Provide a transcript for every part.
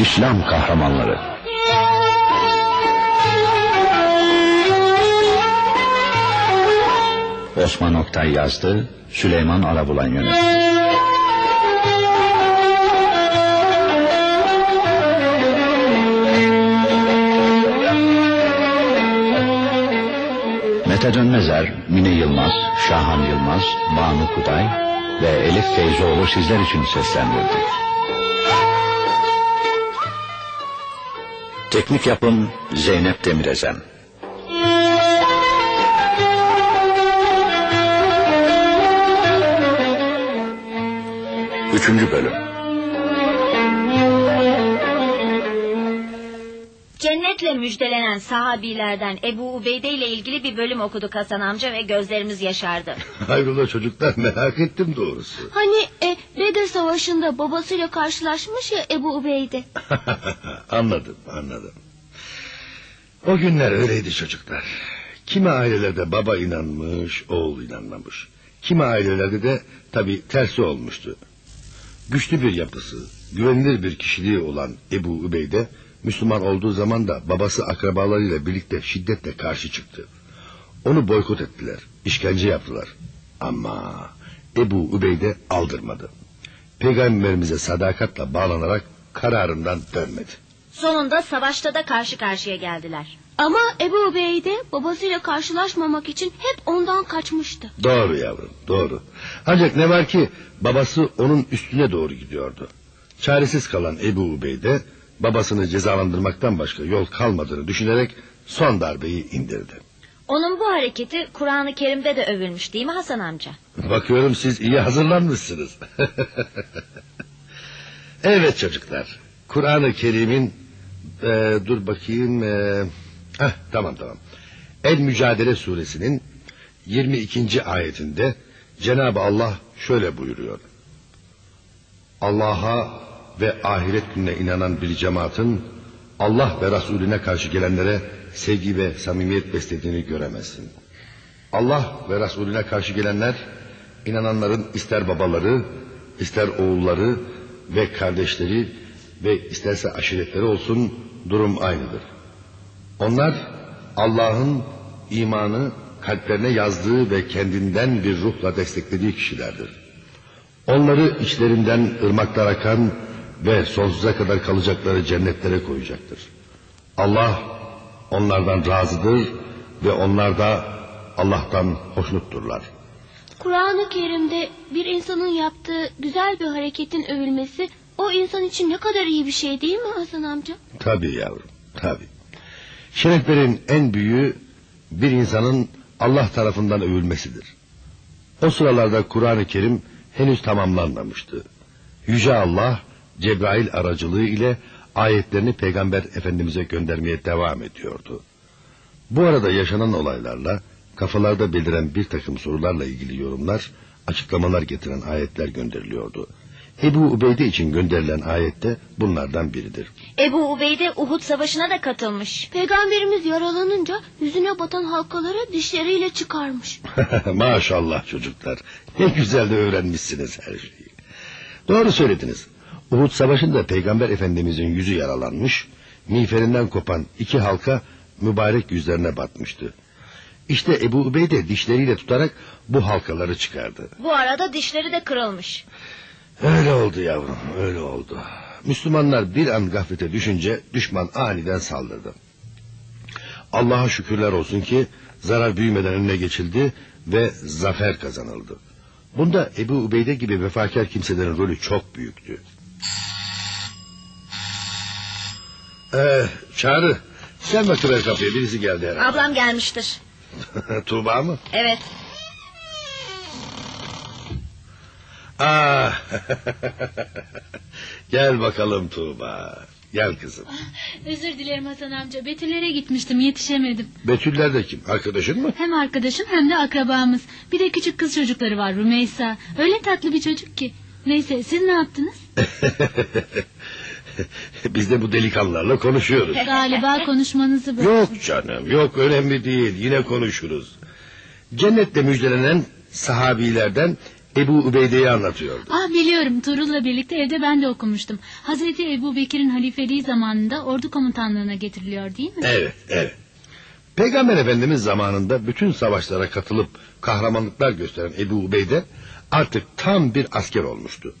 İslam kahramanları. Osman Oktay yazdı, Süleyman Alabulan yönetti. Mete Dönmezer, Mine Yılmaz, Şahan Yılmaz, Banu Kuday ve Elif Feyzoğlu sizler için seslendirdi. Teknik yapım Zeynep Demirezen. Üçüncü bölüm. Cennetle müjdelenen sahabilerden Ebu Ubeyde ile ilgili bir bölüm okuduk Hasan amca ve gözlerimiz yaşardı. Hayrola çocuklar merak ettim doğrusu. Hani e, Bedir Savaşı'nda babasıyla karşılaşmış ya Ebu Ubeyde. anladım anladım. O günler öyleydi çocuklar. Kimi ailelerde baba inanmış, oğul inanmamış. Kimi ailelerde de tabi tersi olmuştu. Güçlü bir yapısı, güvenilir bir kişiliği olan Ebu Ubeyde... Müslüman olduğu zaman da babası akrabalarıyla birlikte şiddetle karşı çıktı. Onu boykot ettiler, işkence yaptılar. Ama Ebu Ubeyde aldırmadı. Peygamberimize sadakatle bağlanarak kararından dönmedi. Sonunda savaşta da karşı karşıya geldiler. Ama Ebu Ubeyde babasıyla karşılaşmamak için hep ondan kaçmıştı. Doğru yavrum doğru. Ancak ne var ki babası onun üstüne doğru gidiyordu. Çaresiz kalan Ebu Ubeyde babasını cezalandırmaktan başka yol kalmadığını düşünerek son darbeyi indirdi. Onun bu hareketi Kur'an-ı Kerim'de de övülmüş değil mi Hasan amca? Bakıyorum siz iyi hazırlanmışsınız. evet çocuklar. Kur'an-ı Kerim'in e, dur bakayım. E, heh, tamam tamam. El Mücadele suresinin 22. ayetinde Cenab-ı Allah şöyle buyuruyor. Allah'a ve ahiret gününe inanan bir cemaatin Allah ve Resulüne karşı gelenlere sevgi ve samimiyet beslediğini göremezsin. Allah ve Resulüne karşı gelenler inananların ister babaları, ister oğulları ve kardeşleri ve isterse aşiretleri olsun durum aynıdır. Onlar Allah'ın imanı kalplerine yazdığı ve kendinden bir ruhla desteklediği kişilerdir. Onları içlerinden ırmaklar akan ve sonsuza kadar kalacakları cennetlere koyacaktır. Allah onlardan razıdır ve onlar da Allah'tan hoşnutturlar. Kur'an-ı Kerim'de bir insanın yaptığı güzel bir hareketin övülmesi o insan için ne kadar iyi bir şey değil mi Hasan amca? Tabii yavrum, tabii. Şereflerin en büyüğü bir insanın Allah tarafından övülmesidir. O sıralarda Kur'an-ı Kerim henüz tamamlanmamıştı. Yüce Allah Cebrail aracılığı ile ayetlerini Peygamber Efendimiz'e göndermeye devam ediyordu. Bu arada yaşanan olaylarla kafalarda beliren bir takım sorularla ilgili yorumlar, açıklamalar getiren ayetler gönderiliyordu. Ebu Ubeyde için gönderilen ayette bunlardan biridir. Ebu Ubeyde Uhud Savaşı'na da katılmış. Peygamberimiz yaralanınca yüzüne batan halkaları dişleriyle çıkarmış. Maşallah çocuklar. Ne güzel de öğrenmişsiniz her şeyi. Doğru söylediniz. Uhud Savaşı'nda Peygamber Efendimizin yüzü yaralanmış, miğferinden kopan iki halka mübarek yüzlerine batmıştı. İşte Ebu Ubeyde dişleriyle tutarak bu halkaları çıkardı. Bu arada dişleri de kırılmış. Öyle oldu yavrum, öyle oldu. Müslümanlar bir an gaflete düşünce düşman aniden saldırdı. Allah'a şükürler olsun ki zarar büyümeden önüne geçildi ve zafer kazanıldı. Bunda Ebu Ubeyde gibi vefakar kimselerin rolü çok büyüktü. Ee, çağrı. Sen bakıver kapıya birisi geldi herhalde. Ablam gelmiştir. Tuğba mı? Evet. Aa, gel bakalım Tuğba. Gel kızım. Özür dilerim Hasan amca. Betüllere gitmiştim yetişemedim. Betüller de kim? Arkadaşın mı? Hem arkadaşım hem de akrabamız. Bir de küçük kız çocukları var Rümeysa. Öyle tatlı bir çocuk ki. Neyse siz ne yaptınız? Biz de bu delikanlılarla konuşuyoruz. Galiba konuşmanızı bırak. Yok canım yok önemli değil yine konuşuruz. Cennette müjdelenen sahabilerden Ebu Ubeyde'yi anlatıyordu. Ah biliyorum Tuğrul'la birlikte evde ben de okumuştum. Hazreti Ebu Bekir'in halifeliği zamanında ordu komutanlığına getiriliyor değil mi? Evet, evet. Peygamber Efendimiz zamanında bütün savaşlara katılıp kahramanlıklar gösteren Ebu Ubeyde artık tam bir asker olmuştu.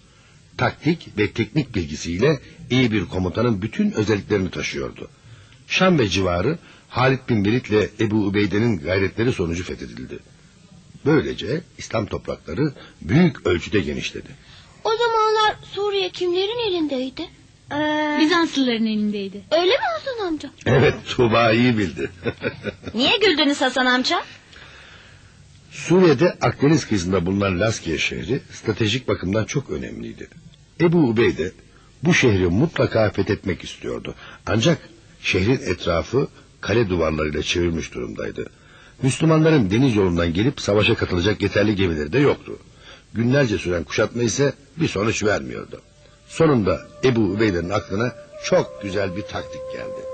Taktik ve teknik bilgisiyle iyi bir komutanın bütün özelliklerini taşıyordu. Şam ve civarı Halid bin Velid ile Ebu Ubeyde'nin gayretleri sonucu fethedildi. Böylece İslam toprakları büyük ölçüde genişledi. O zamanlar Suriye kimlerin elindeydi? Ee, Bizanslıların elindeydi. Öyle mi Hasan amca? Evet Tuğba iyi bildi. niye güldünüz Hasan amca? Suriye'de Akdeniz kıyısında bulunan Laskiye şehri stratejik bakımdan çok önemliydi. Ebu Ubeyde bu şehri mutlaka fethetmek istiyordu. Ancak şehrin etrafı kale duvarlarıyla çevrilmiş durumdaydı. Müslümanların deniz yolundan gelip savaşa katılacak yeterli gemileri de yoktu. Günlerce süren kuşatma ise bir sonuç vermiyordu. Sonunda Ebu Ubeyde'nin aklına çok güzel bir taktik geldi.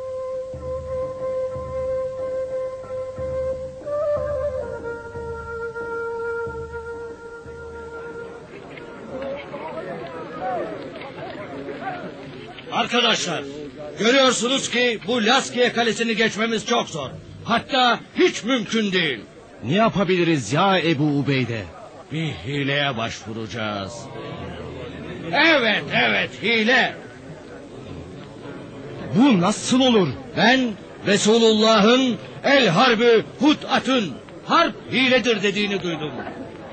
Arkadaşlar, görüyorsunuz ki bu Laskiye kalesini geçmemiz çok zor. Hatta hiç mümkün değil. Ne yapabiliriz ya Ebu Ubeyde? Bir hileye başvuracağız. Evet, evet, hile. Bu nasıl olur? Ben Resulullah'ın el harbi hut'atın harp hiledir dediğini duydum.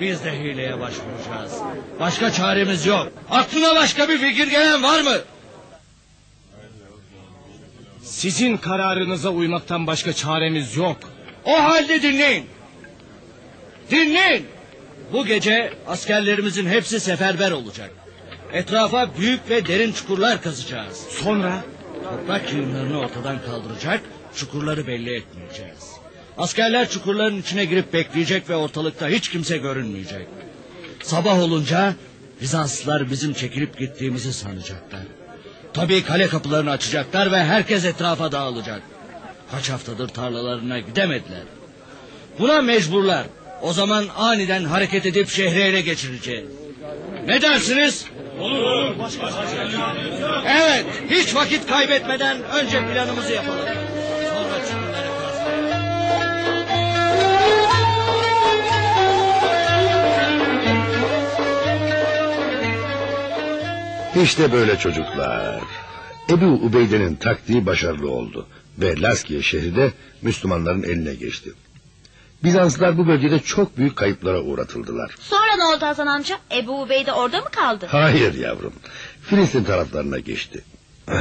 Biz de hileye başvuracağız. Başka çaremiz yok. Aklına başka bir fikir gelen var mı? Sizin kararınıza uymaktan başka çaremiz yok. O halde dinleyin. Dinleyin. Bu gece askerlerimizin hepsi seferber olacak. Etrafa büyük ve derin çukurlar kazacağız. Sonra Toprak yığınlarını ortadan kaldıracak, çukurları belli etmeyeceğiz. Askerler çukurların içine girip bekleyecek ve ortalıkta hiç kimse görünmeyecek. Sabah olunca Bizanslılar bizim çekilip gittiğimizi sanacaklar. Tabii kale kapılarını açacaklar ve herkes etrafa dağılacak. Kaç haftadır tarlalarına gidemediler. Buna mecburlar. O zaman aniden hareket edip şehri ele geçireceğiz. Ne dersiniz? Olur. Evet, hiç vakit kaybetmeden önce planımızı yapalım. İşte böyle çocuklar. Ebu Ubeyde'nin taktiği başarılı oldu ve Laskiye şehri de Müslümanların eline geçti. Bizanslılar bu bölgede çok büyük kayıplara uğratıldılar. Sonra ne oldu Hasan amca? Ebu Ubeyde orada mı kaldı? Hayır yavrum. Filistin taraflarına geçti.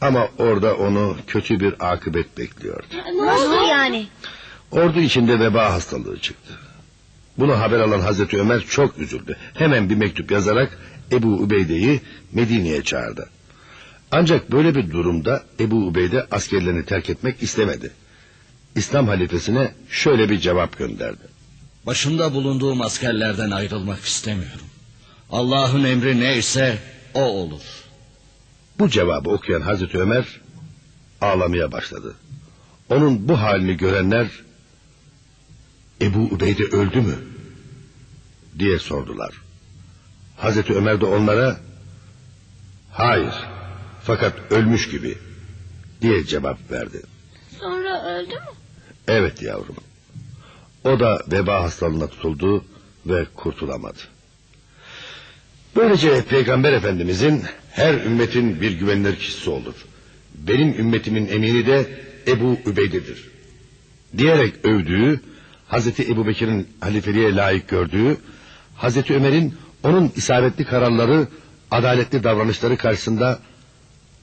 Ama orada onu kötü bir akıbet bekliyor. Nasıl yani? Ordu içinde veba hastalığı çıktı. Bunu haber alan Hazreti Ömer çok üzüldü. Hemen bir mektup yazarak Ebu Ubeyde'yi Medine'ye çağırdı. Ancak böyle bir durumda Ebu Ubeyde askerlerini terk etmek istemedi. İslam halifesine şöyle bir cevap gönderdi. Başında bulunduğum askerlerden ayrılmak istemiyorum. Allah'ın emri neyse o olur. Bu cevabı okuyan Hazreti Ömer ağlamaya başladı. Onun bu halini görenler Ebu Ubeyde öldü mü? diye sordular. Hazreti Ömer de onlara hayır fakat ölmüş gibi diye cevap verdi. Sonra öldü mü? Evet yavrum. O da veba hastalığına tutuldu ve kurtulamadı. Böylece Peygamber Efendimizin her ümmetin bir güvenilir kişisi olur. Benim ümmetimin emini de Ebu Übeyde'dir. Diyerek övdüğü, Hazreti Ebu Bekir'in halifeliğe layık gördüğü, Hazreti Ömer'in onun isabetli kararları, adaletli davranışları karşısında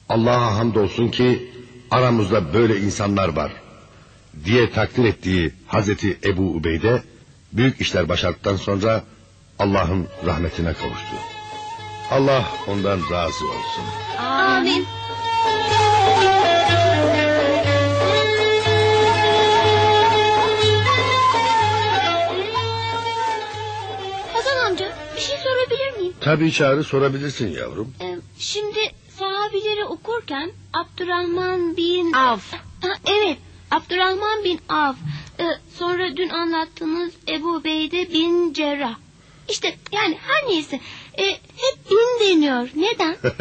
Allah'a hamdolsun ki aramızda böyle insanlar var diye takdir ettiği Hazreti Ebu Ubeyde büyük işler başardıktan sonra Allah'ın rahmetine kavuştu. Allah ondan razı olsun. Amin. Tabii çağrı sorabilirsin yavrum. Ee, şimdi sahabileri okurken Abdurrahman bin... Av. Ha, evet Abdurrahman bin Av. Ee, sonra dün anlattığınız Ebu Beyde bin Cerrah. İşte yani her neyse. E, hep bin deniyor. Neden?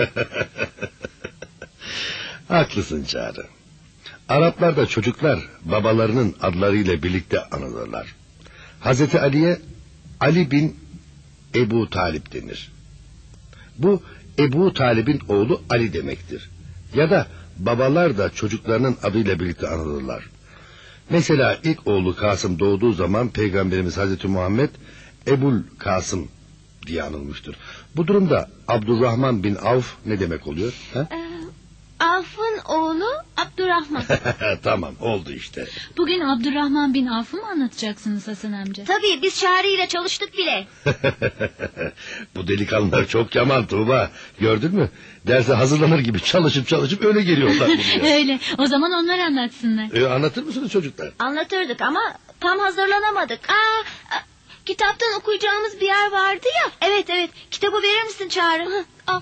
Haklısın Çağrı. Araplarda çocuklar babalarının adlarıyla birlikte anılırlar. Hazreti Ali'ye Ali bin Ebu Talip denir. Bu Ebu Talip'in oğlu Ali demektir. Ya da babalar da çocuklarının adıyla birlikte anılırlar. Mesela ilk oğlu Kasım doğduğu zaman Peygamberimiz Hazreti Muhammed Ebul Kasım diye anılmıştır. Bu durumda Abdurrahman bin Avf ne demek oluyor? Ha? Ee, Avf'ın oğlu Abdurrahman. tamam oldu işte. Bugün Abdurrahman bin Avf'ı mı anlatacaksınız Hasan amca? Tabii biz Şari ile çalıştık bile. Bu delikanlılar çok yaman Tuğba. Gördün mü? Derse hazırlanır gibi çalışıp çalışıp öyle geliyorlar buraya. Öyle. O zaman onlar anlatsınlar. Ee, anlatır mısınız çocuklar? Anlatırdık ama tam hazırlanamadık. Aa, a- kitaptan okuyacağımız bir yer vardı ya. Evet evet kitabı verir misin Çağrı? Hı, al.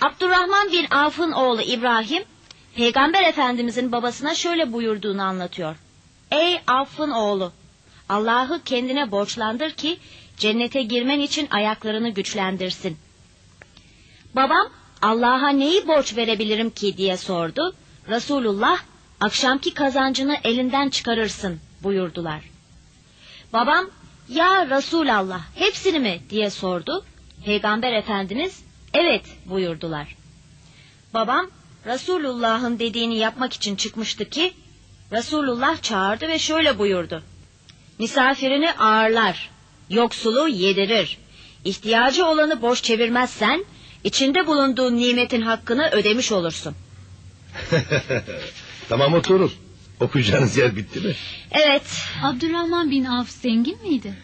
Abdurrahman bin Avf'ın oğlu İbrahim, Peygamber Efendimizin babasına şöyle buyurduğunu anlatıyor. Ey Avf'ın oğlu, Allah'ı kendine borçlandır ki cennete girmen için ayaklarını güçlendirsin. Babam Allah'a neyi borç verebilirim ki diye sordu. Resulullah akşamki kazancını elinden çıkarırsın buyurdular. Babam ya Resulallah hepsini mi diye sordu. Peygamber Efendimiz evet buyurdular. Babam Resulullah'ın dediğini yapmak için çıkmıştı ki Resulullah çağırdı ve şöyle buyurdu. Misafirini ağırlar, yoksulu yedirir. İhtiyacı olanı boş çevirmezsen içinde bulunduğun nimetin hakkını ödemiş olursun. tamam oturun. Okuyacağınız yer bitti mi? Evet, Abdurrahman bin Avf zengin miydi?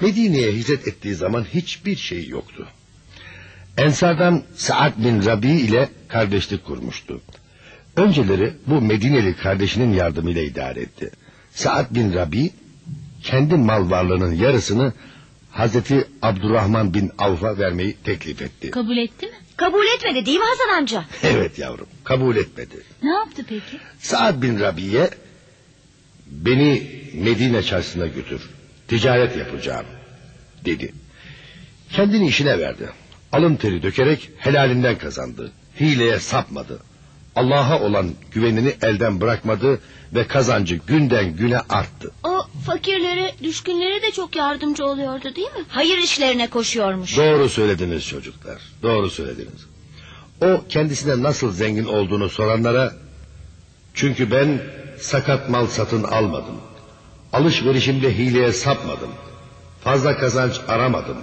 Medine'ye hicret ettiği zaman hiçbir şey yoktu. Ensardan Saad bin Rabi ile kardeşlik kurmuştu. Önceleri bu Medineli kardeşinin yardımıyla idare etti. Saad bin Rabi kendi mal varlığının yarısını Hazreti Abdurrahman bin Avf'a vermeyi teklif etti. Kabul etti mi? kabul etmedi değil mi Hasan amca? Evet yavrum kabul etmedi. Ne yaptı peki? Saad bin Rabi'ye beni Medine çarşısına götür. Ticaret yapacağım dedi. Kendini işine verdi. Alın teri dökerek helalinden kazandı. Hileye sapmadı. Allah'a olan güvenini elden bırakmadı ve kazancı günden güne arttı. O fakirlere, düşkünlere de çok yardımcı oluyordu değil mi? Hayır işlerine koşuyormuş. Doğru söylediniz çocuklar. Doğru söylediniz. O kendisine nasıl zengin olduğunu soranlara çünkü ben sakat mal satın almadım. Alışverişimde hileye sapmadım. Fazla kazanç aramadım.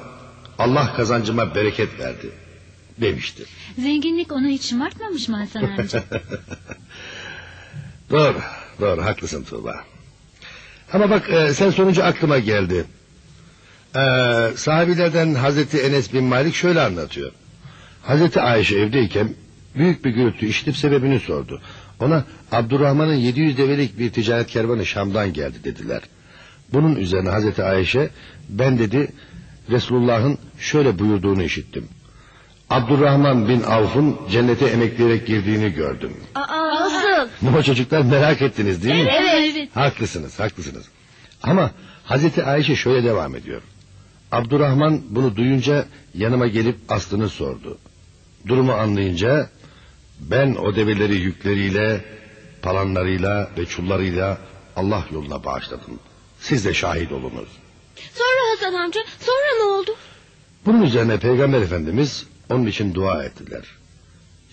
Allah kazancıma bereket verdi demiştir. Zenginlik onu hiç şımartmamış mı Hasan amca? Doğru, doğru haklısın Tuğba. Ama bak e, sen sorunca aklıma geldi. E, sahabilerden Hazreti Enes bin Malik şöyle anlatıyor. Hazreti Ayşe evdeyken büyük bir gürültü işitip sebebini sordu. Ona Abdurrahman'ın 700 develik bir ticaret kervanı Şam'dan geldi dediler. Bunun üzerine Hazreti Ayşe ben dedi Resulullah'ın şöyle buyurduğunu işittim. Abdurrahman bin Avf'un cennete emekleyerek girdiğini gördüm. Aa, nasıl? Bu çocuklar merak ettiniz değil mi? evet. evet. Haklısınız, haklısınız. Ama Hazreti Ayşe şöyle devam ediyor. Abdurrahman bunu duyunca yanıma gelip aslını sordu. Durumu anlayınca ben o develeri yükleriyle, palanlarıyla ve çullarıyla Allah yoluna bağışladım. Siz de şahit olunuz. Sonra Hasan amca, sonra ne oldu? Bunun üzerine Peygamber Efendimiz onun için dua ettiler.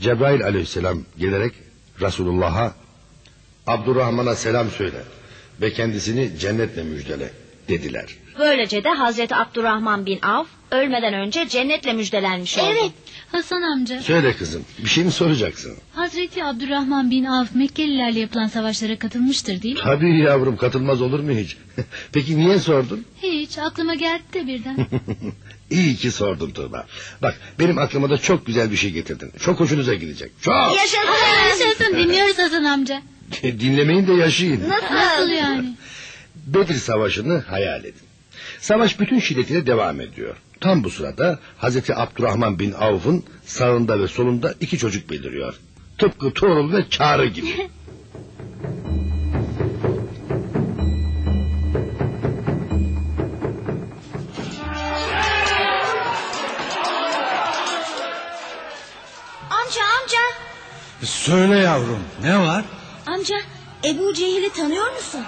Cebrail aleyhisselam gelerek Resulullah'a Abdurrahman'a selam söyle ve kendisini cennetle müjdele dediler. Böylece de Hazreti Abdurrahman bin Avf ölmeden önce cennetle müjdelenmiş oldu. Evet. Hasan amca, Söyle kızım bir şey mi soracaksın? Hazreti Abdurrahman bin Avf Mekkelilerle yapılan savaşlara katılmıştır değil mi? Tabii yavrum katılmaz olur mu hiç? Peki niye sordun? Hiç aklıma geldi de birden. İyi ki sordun Tuğba. Bak benim aklıma da çok güzel bir şey getirdin. Çok hoşunuza gidecek. Çok. Yaşasın. Yaşasın dinliyoruz Hasan amca. Dinlemeyin de yaşayın. Nasıl yani? Bedir Savaşı'nı hayal edin. Savaş bütün şiddetiyle devam ediyor. Tam bu sırada Hazreti Abdurrahman bin Avf'ın sağında ve solunda iki çocuk beliriyor. Tıpkı Tuğrul ve Çağrı gibi. Amca amca. Söyle yavrum ne var? Amca Ebu Cehil'i tanıyor musun?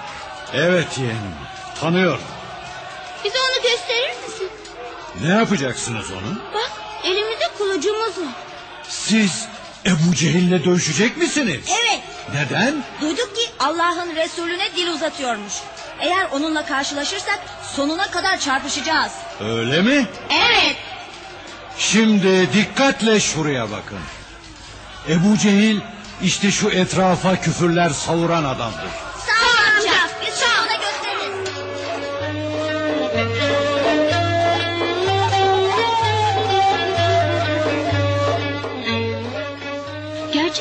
Evet yeğenim tanıyorum. Bize onu gösterir misin? Ne yapacaksınız onu? Bak elimizde kılıcımız var. Siz Ebu Cehil'le dövüşecek misiniz? Evet. Neden? Duyduk ki Allah'ın Resulüne dil uzatıyormuş. Eğer onunla karşılaşırsak sonuna kadar çarpışacağız. Öyle mi? Evet. Şimdi dikkatle şuraya bakın. Ebu Cehil işte şu etrafa küfürler savuran adamdır. Sağ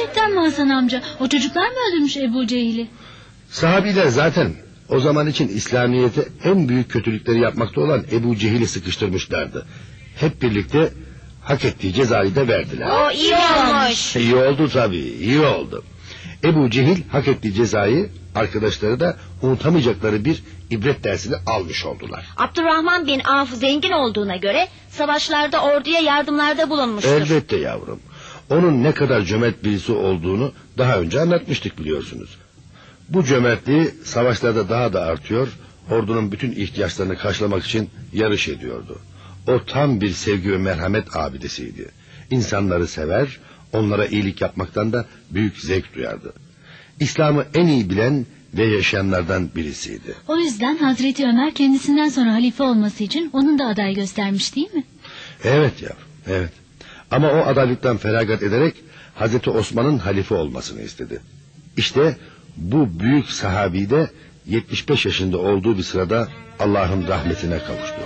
Gerçekten mi Hasan amca? O çocuklar mı öldürmüş Ebu Cehil'i? Sahabiler zaten o zaman için İslamiyet'e en büyük kötülükleri yapmakta olan Ebu Cehil'i sıkıştırmışlardı. Hep birlikte hak ettiği cezayı da verdiler. O iyi olmuş. İyi oldu tabii, iyi oldu. Ebu Cehil hak ettiği cezayı arkadaşları da unutamayacakları bir ibret dersini almış oldular. Abdurrahman bin Avf zengin olduğuna göre savaşlarda orduya yardımlarda bulunmuştur. Elbette yavrum. Onun ne kadar cömert birisi olduğunu daha önce anlatmıştık biliyorsunuz. Bu cömertliği savaşlarda daha da artıyor, ordunun bütün ihtiyaçlarını karşılamak için yarış ediyordu. O tam bir sevgi ve merhamet abidesiydi. İnsanları sever, onlara iyilik yapmaktan da büyük zevk duyardı. İslam'ı en iyi bilen ve yaşayanlardan birisiydi. O yüzden Hazreti Ömer kendisinden sonra halife olması için onun da aday göstermiş değil mi? Evet yavrum, evet. Ama o adaylıktan feragat ederek Hazreti Osman'ın halife olmasını istedi. İşte bu büyük sahabi de 75 yaşında olduğu bir sırada Allah'ın rahmetine kavuştu.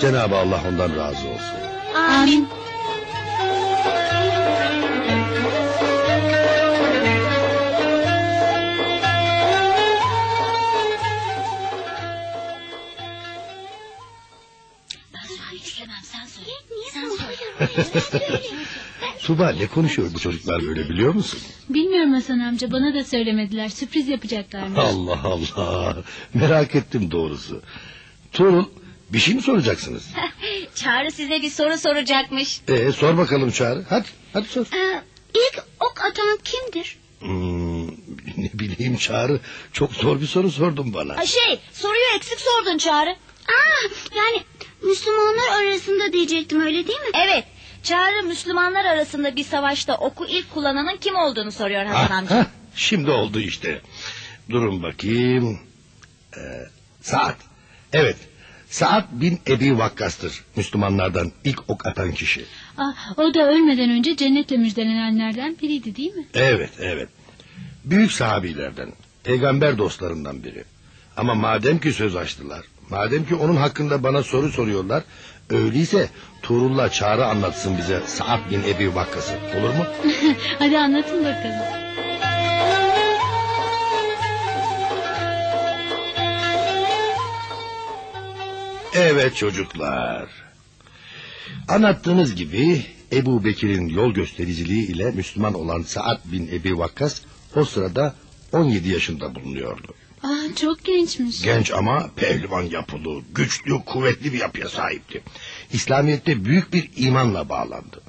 Cenab-ı Allah ondan razı olsun. Amin. Tuba ne konuşuyor bu çocuklar böyle biliyor musun? Bilmiyorum Hasan amca bana da söylemediler. Sürpriz yapacaklarmış. Allah Allah. Merak ettim doğrusu. Torun bir şey mi soracaksınız? Çağrı size bir soru soracakmış. Ee, sor bakalım Çağrı. Hadi, hadi sor. Ee, ilk ok atan kimdir? Hmm, ne bileyim Çağrı. Çok zor bir soru sordun bana. Ha, şey soruyu eksik sordun Çağrı. Aa, yani Müslümanlar arasında diyecektim öyle değil mi? Evet. Çağrı Müslümanlar arasında bir savaşta oku ilk kullananın kim olduğunu soruyor Hasan Ha, amca. ha, şimdi oldu işte. Durun bakayım. Ee, Saat. Evet. Saat bin Ebi Vakkas'tır. Müslümanlardan ilk ok atan kişi. Ah, o da ölmeden önce cennetle müjdelenenlerden biriydi değil mi? Evet, evet. Büyük sahabilerden, peygamber dostlarından biri. Ama madem ki söz açtılar, madem ki onun hakkında bana soru soruyorlar, öyleyse Tuğrul'la Çağrı anlatsın bize Saat bin Ebi Vakkas'ı. Olur mu? Hadi anlatın bakalım. Evet çocuklar. Anlattığınız gibi Ebu Bekir'in yol göstericiliği ile Müslüman olan Saad bin Ebi Vakkas o sırada 17 yaşında bulunuyordu. Ah, çok gençmiş. Genç ama pehlivan yapılı, güçlü, kuvvetli bir yapıya sahipti. İslamiyet'te büyük bir imanla bağlandı.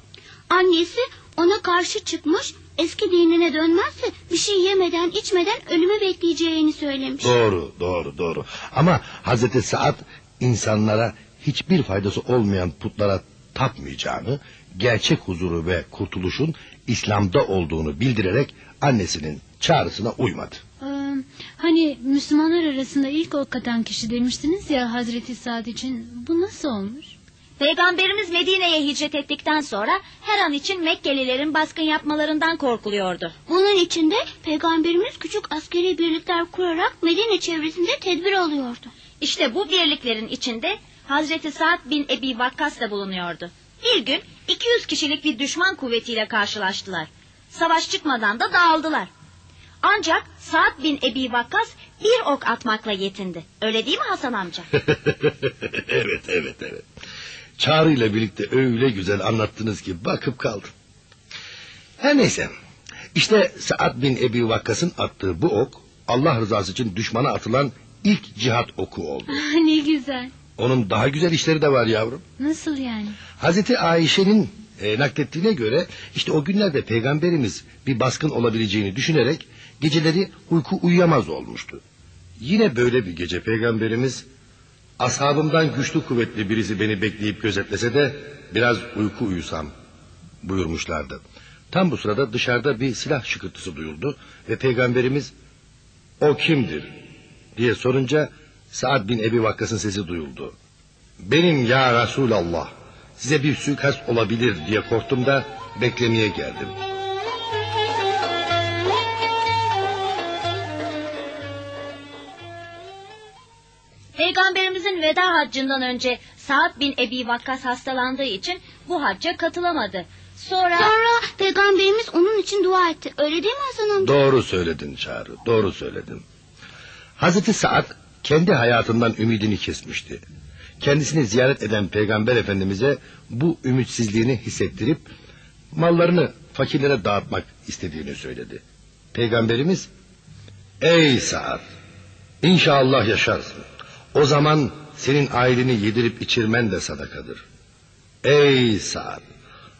Annesi ona karşı çıkmış eski dinine dönmezse bir şey yemeden içmeden ölümü bekleyeceğini söylemiş. Doğru, doğru, doğru. Ama Hazreti Saad insanlara hiçbir faydası olmayan putlara tapmayacağını, gerçek huzuru ve kurtuluşun İslam'da olduğunu bildirerek annesinin çağrısına uymadı. Hani Müslümanlar arasında ilk ok atan kişi demiştiniz ya Hazreti Sa'd için. Bu nasıl olmuş? Peygamberimiz Medine'ye hicret ettikten sonra her an için Mekkelilerin baskın yapmalarından korkuluyordu. Bunun için de peygamberimiz küçük askeri birlikler kurarak Medine çevresinde tedbir alıyordu. İşte bu birliklerin içinde Hazreti Sa'd bin Ebi Vakkas da bulunuyordu. Bir gün 200 kişilik bir düşman kuvvetiyle karşılaştılar. Savaş çıkmadan da dağıldılar. Ancak Sa'd bin Ebi Vakkas bir ok atmakla yetindi. Öyle değil mi Hasan amca? evet, evet, evet. Çağrı ile birlikte öyle güzel anlattınız ki bakıp kaldım. Her neyse. İşte Saad bin Ebi Vakkas'ın attığı bu ok Allah rızası için düşmana atılan ilk cihat oku oldu. Ah, ne güzel. Onun daha güzel işleri de var yavrum. Nasıl yani? Hazreti Ayşe'nin e, naklettiğine göre işte o günlerde peygamberimiz bir baskın olabileceğini düşünerek geceleri uyku uyuyamaz olmuştu. Yine böyle bir gece peygamberimiz ashabımdan güçlü kuvvetli birisi beni bekleyip gözetlese de biraz uyku uyusam buyurmuşlardı. Tam bu sırada dışarıda bir silah şıkırtısı duyuldu ve peygamberimiz o kimdir diye sorunca Saad bin Ebi Vakkas'ın sesi duyuldu. Benim ya Resulallah size bir suikast olabilir diye korktum da beklemeye geldim. Peygamberimizin veda haccından önce Sa'd bin Ebi Vakkas hastalandığı için bu hacca katılamadı. Sonra... Sonra peygamberimiz onun için dua etti. Öyle değil mi Hasan amca? Doğru söyledin Çağrı, doğru söyledin. Hazreti Saad kendi hayatından ümidini kesmişti. Kendisini ziyaret eden Peygamber Efendimiz'e bu ümitsizliğini hissettirip mallarını fakirlere dağıtmak istediğini söyledi. Peygamberimiz, ey Saad, inşallah yaşarsın. O zaman senin aileni yedirip içirmen de sadakadır. Ey Saad,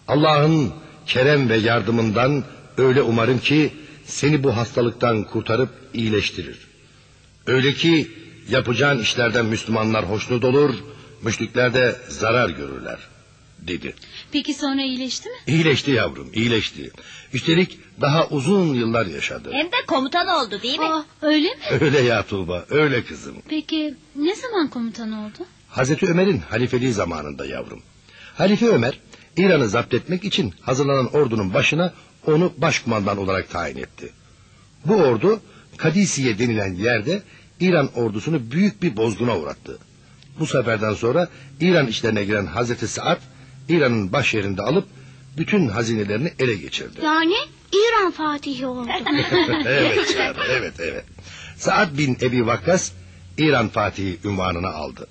Allah'ın kerem ve yardımından öyle umarım ki seni bu hastalıktan kurtarıp iyileştirir. Öyle ki yapacağın işlerden Müslümanlar hoşnut olur, müşrikler de zarar görürler, dedi. Peki sonra iyileşti mi? İyileşti yavrum, iyileşti. Üstelik daha uzun yıllar yaşadı. Hem de komutan oldu değil mi? Aa, öyle mi? Öyle ya Tuğba, öyle kızım. Peki ne zaman komutan oldu? Hazreti Ömer'in halifeliği zamanında yavrum. Halife Ömer, İran'ı zapt etmek için hazırlanan ordunun başına onu başkumandan olarak tayin etti. Bu ordu Kadisiye denilen yerde İran ordusunu büyük bir bozguna uğrattı. Bu seferden sonra İran işlerine giren Hazreti Saad İran'ın baş yerinde alıp bütün hazinelerini ele geçirdi. Yani İran Fatihi oldu. evet Çağrı, evet evet. Saad bin Ebi Vakkas İran Fatihi ünvanını aldı.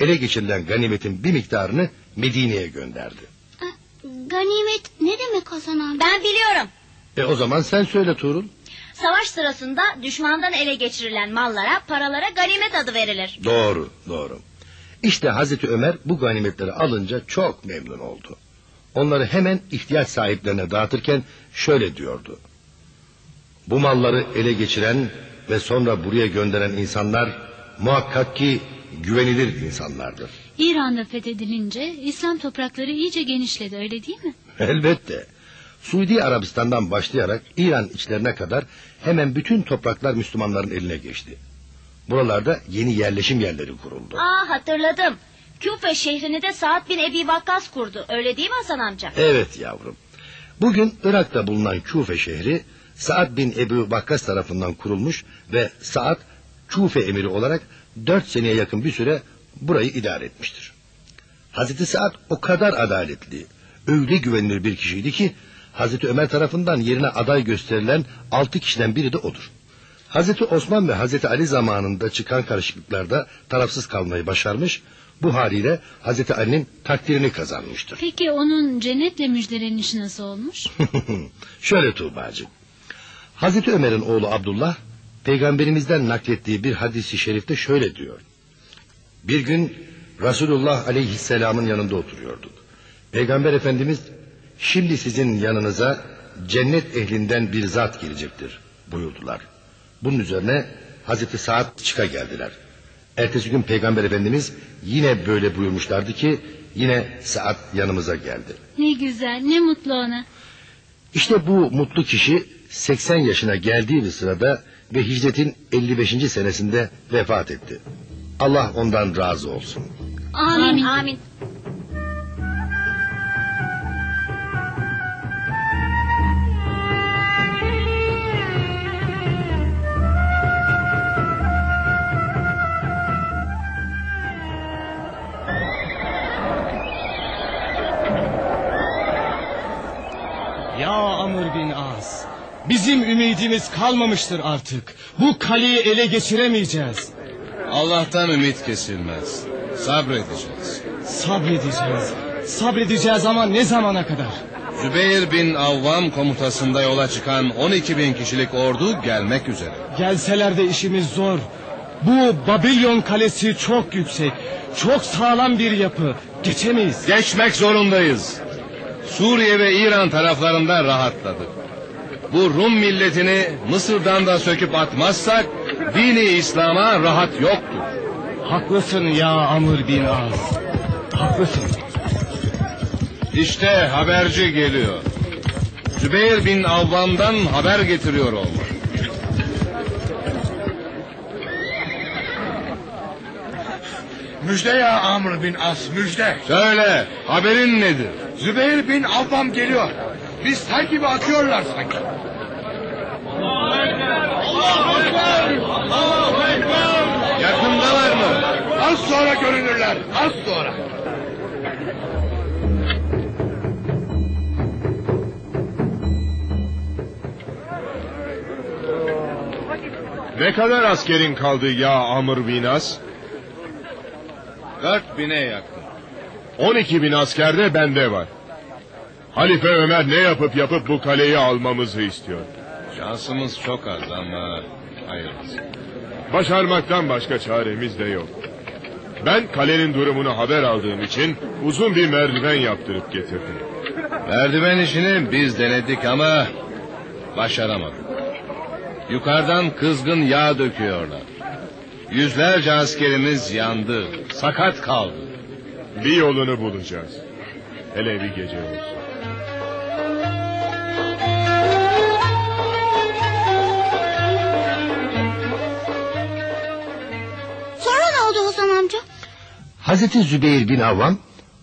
Ele geçirilen ganimetin bir miktarını Medine'ye gönderdi. Ganimet ne demek Hasan amca? Ben biliyorum. E o zaman sen söyle Tuğrul. Savaş sırasında düşmandan ele geçirilen mallara, paralara ganimet adı verilir. Doğru, doğru. İşte Hazreti Ömer bu ganimetleri alınca çok memnun oldu. Onları hemen ihtiyaç sahiplerine dağıtırken şöyle diyordu. Bu malları ele geçiren ve sonra buraya gönderen insanlar muhakkak ki güvenilir insanlardır. İran'da fethedilince İslam toprakları iyice genişledi öyle değil mi? Elbette. Suudi Arabistan'dan başlayarak İran içlerine kadar hemen bütün topraklar Müslümanların eline geçti. Buralarda yeni yerleşim yerleri kuruldu. Aa hatırladım. Küfe şehrini de Sa'd bin Ebi Vakkas kurdu. Öyle değil mi Hasan amca? Evet yavrum. Bugün Irak'ta bulunan Küfe şehri Saad bin Ebu Vakkas tarafından kurulmuş ve Saad Küfe emiri olarak dört seneye yakın bir süre burayı idare etmiştir. Hazreti Saad o kadar adaletli, öyle güvenilir bir kişiydi ki Hazreti Ömer tarafından yerine aday gösterilen altı kişiden biri de odur. Hazreti Osman ve Hazreti Ali zamanında çıkan karışıklıklarda tarafsız kalmayı başarmış, bu haliyle Hazreti Ali'nin takdirini kazanmıştır. Peki onun cennetle müjdelenişi nasıl olmuş? Şöyle Tuğba'cığım. Hazreti Ömer'in oğlu Abdullah peygamberimizden naklettiği bir hadisi şerifte şöyle diyor. Bir gün Resulullah aleyhisselamın yanında oturuyorduk. Peygamber Efendimiz şimdi sizin yanınıza cennet ehlinden bir zat gelecektir buyurdular. Bunun üzerine Hazreti Saad çıka geldiler. Ertesi gün Peygamber Efendimiz yine böyle buyurmuşlardı ki yine Saad yanımıza geldi. ne güzel ne mutlu ona. İşte bu mutlu kişi 80 yaşına geldiği bir sırada ve hicretin 55. senesinde vefat etti. Allah ondan razı olsun. Amin. Amin. Ya As. Bizim ümidimiz kalmamıştır artık. Bu kaleyi ele geçiremeyeceğiz. Allah'tan ümit kesilmez. Sabredeceğiz. Sabredeceğiz. Sabredeceğiz ama ne zamana kadar? Zübeyir bin Avvam komutasında yola çıkan 12 bin kişilik ordu gelmek üzere. Gelseler de işimiz zor. Bu Babilyon kalesi çok yüksek. Çok sağlam bir yapı. Geçemeyiz. Geçmek zorundayız. Suriye ve İran taraflarında rahatladık. Bu Rum milletini Mısır'dan da söküp atmazsak dini İslam'a rahat yoktur. Haklısın ya Amr bin As. Haklısın. İşte haberci geliyor. Zübeyir bin Avvam'dan haber getiriyor olmalı. Müjde ya Amr bin As müjde. Söyle haberin nedir? Zübeyir bin Avvam geliyor. Biz tel gibi atıyorlar sanki. Yakındalar mı? Az sonra görünürler. Az sonra. Ne kadar askerin kaldı ya Amr bin As? Dört bine yakın. 12 bin asker de bende var. Halife Ömer ne yapıp yapıp bu kaleyi almamızı istiyor. Şansımız çok az ama hayırlısı. Başarmaktan başka çaremiz de yok. Ben kalenin durumunu haber aldığım için uzun bir merdiven yaptırıp getirdim. Merdiven işini biz denedik ama başaramadık. Yukarıdan kızgın yağ döküyorlar. Yüzlerce askerimiz yandı, sakat kaldı. Bir yolunu bulacağız. Hele bir gece olsun. Hazreti Zübeyir bin Avvam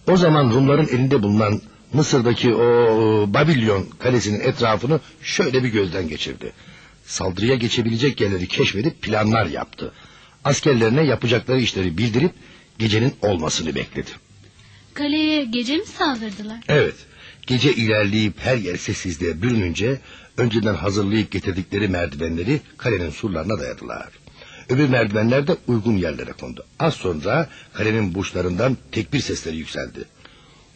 o zaman Rumların elinde bulunan Mısır'daki o Babilyon kalesinin etrafını şöyle bir gözden geçirdi. Saldırıya geçebilecek yerleri keşfedip planlar yaptı. Askerlerine yapacakları işleri bildirip gecenin olmasını bekledi. Kaleye gece mi saldırdılar? Evet, gece ilerleyip her yer sessizliğe bürününce önceden hazırlayıp getirdikleri merdivenleri kalenin surlarına dayadılar. Öbür merdivenler de uygun yerlere kondu. Az sonra kalenin burçlarından tekbir sesleri yükseldi.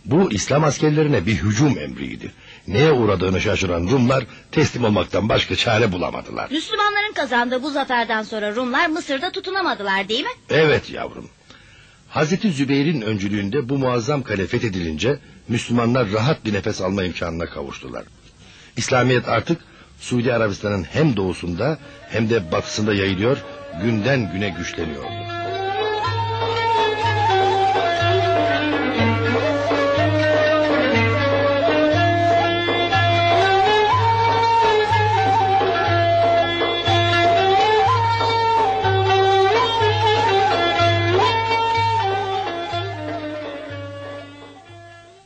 Bu İslam askerlerine bir hücum emriydi. Neye uğradığını şaşıran Rumlar teslim olmaktan başka çare bulamadılar. Müslümanların kazandığı bu zaferden sonra Rumlar Mısır'da tutunamadılar değil mi? Evet yavrum. Hazreti Zübeyir'in öncülüğünde bu muazzam kale fethedilince Müslümanlar rahat bir nefes alma imkanına kavuştular. İslamiyet artık Suudi Arabistan'ın hem doğusunda hem de batısında yayılıyor, günden güne güçleniyordu.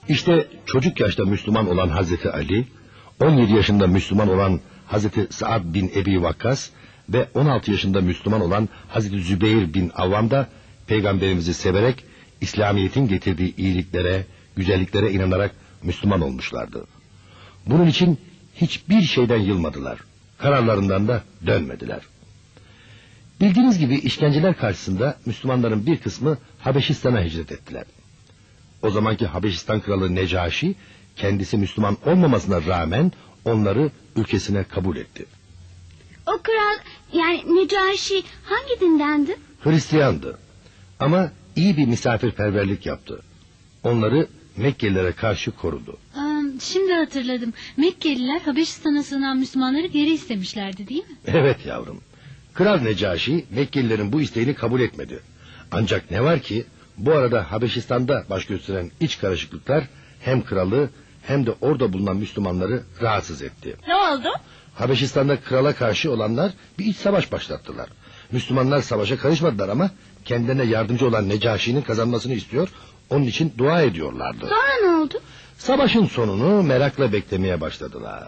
İşte çocuk yaşta Müslüman olan Hazreti Ali, 17 yaşında Müslüman olan Hazreti Sa'd bin Ebi Vakkas ve 16 yaşında Müslüman olan Hazreti Zübeyir bin Avvam da peygamberimizi severek İslamiyet'in getirdiği iyiliklere, güzelliklere inanarak Müslüman olmuşlardı. Bunun için hiçbir şeyden yılmadılar. Kararlarından da dönmediler. Bildiğiniz gibi işkenceler karşısında Müslümanların bir kısmı Habeşistan'a hicret ettiler. O zamanki Habeşistan kralı Necaşi kendisi Müslüman olmamasına rağmen onları ülkesine kabul etti. O kral yani Necaşi hangi dindendi? Hristiyandı ama iyi bir misafirperverlik yaptı. Onları Mekkelilere karşı korudu. Aa, şimdi hatırladım. Mekkeliler Habeşistan'a sığınan Müslümanları geri istemişlerdi değil mi? Evet yavrum. Kral Necaşi Mekkelilerin bu isteğini kabul etmedi. Ancak ne var ki bu arada Habeşistan'da baş gösteren iç karışıklıklar hem kralı hem de orada bulunan Müslümanları rahatsız etti. Ne oldu? Habeşistan'da krala karşı olanlar bir iç savaş başlattılar. Müslümanlar savaşa karışmadılar ama kendilerine yardımcı olan Necaşi'nin kazanmasını istiyor, onun için dua ediyorlardı. Sonra ne oldu? Savaşın sonunu merakla beklemeye başladılar.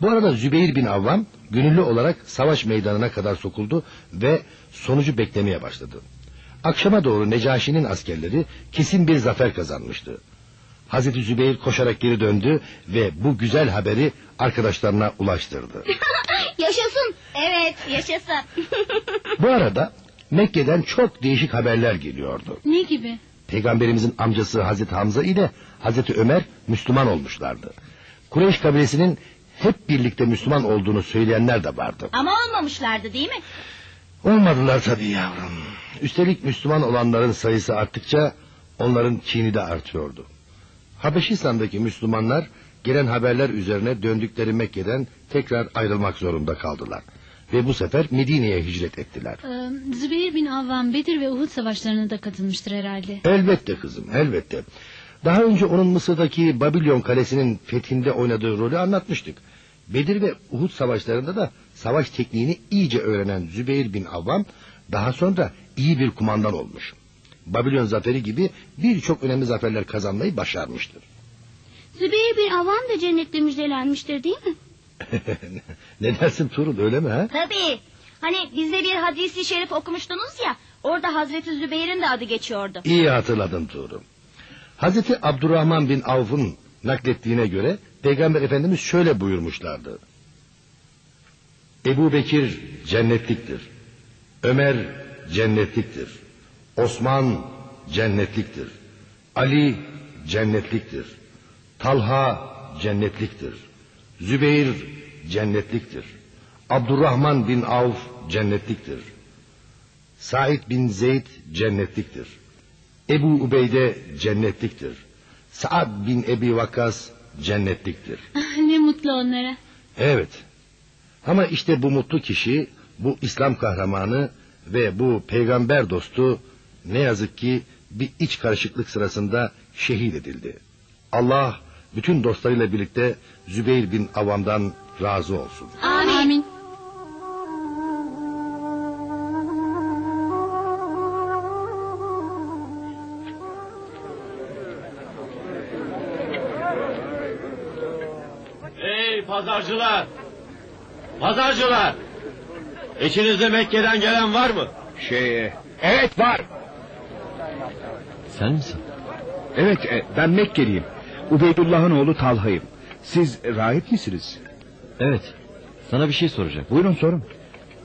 Bu arada Zübeyir bin Avvam gönüllü olarak savaş meydanına kadar sokuldu ve sonucu beklemeye başladı. Akşama doğru Necaşi'nin askerleri kesin bir zafer kazanmıştı. Hazreti Zübeyir koşarak geri döndü ve bu güzel haberi arkadaşlarına ulaştırdı. Yaşasın. Evet yaşasın. Bu arada Mekke'den çok değişik haberler geliyordu. Ne gibi? Peygamberimizin amcası Hazreti Hamza ile Hazreti Ömer Müslüman olmuşlardı. Kureyş kabilesinin hep birlikte Müslüman olduğunu söyleyenler de vardı. Ama olmamışlardı değil mi? Olmadılar tabii yavrum. Üstelik Müslüman olanların sayısı arttıkça onların kini de artıyordu. Habeşistan'daki Müslümanlar gelen haberler üzerine döndükleri Mekke'den tekrar ayrılmak zorunda kaldılar. Ve bu sefer Medine'ye hicret ettiler. Ee, Zübeyir bin Avvam Bedir ve Uhud savaşlarına da katılmıştır herhalde. Elbette kızım, elbette. Daha önce onun Mısır'daki Babilon kalesinin fethinde oynadığı rolü anlatmıştık. Bedir ve Uhud savaşlarında da savaş tekniğini iyice öğrenen Zübeyir bin Avvam daha sonra iyi bir kumandan olmuş. Babilon zaferi gibi birçok önemli zaferler kazanmayı başarmıştır. Zübeyir bin Avam da cennette müjdelenmiştir değil mi? ne dersin Tuğrul öyle mi ha? Tabii. Hani bizde bir hadisi şerif okumuştunuz ya. Orada Hazreti Zübeyir'in de adı geçiyordu. İyi hatırladın Tuğrul. Hazreti Abdurrahman bin Avf'ın naklettiğine göre Peygamber Efendimiz şöyle buyurmuşlardı. Ebu Bekir cennetliktir. Ömer cennetliktir. Osman cennetliktir. Ali cennetliktir. Talha cennetliktir. Zübeyir cennetliktir. Abdurrahman bin Avf cennetliktir. Said bin Zeyd cennetliktir. Ebu Ubeyde cennetliktir. Saad bin Ebi Vakkas cennetliktir. ne mutlu onlara. Evet. Ama işte bu mutlu kişi, bu İslam kahramanı ve bu peygamber dostu ne yazık ki bir iç karışıklık sırasında şehit edildi. Allah bütün dostlarıyla birlikte Zübeyir bin Avam'dan razı olsun. Amin. Amin. Ey pazarcılar! Pazarcılar! İçinizde Mekke'den gelen var mı? Şey, evet var. Sen misin? Evet, e, ben Mekkeliyim. Ubeydullah'ın oğlu Talha'yım. Siz rahip misiniz? Evet. Sana bir şey soracak. Buyurun sorun.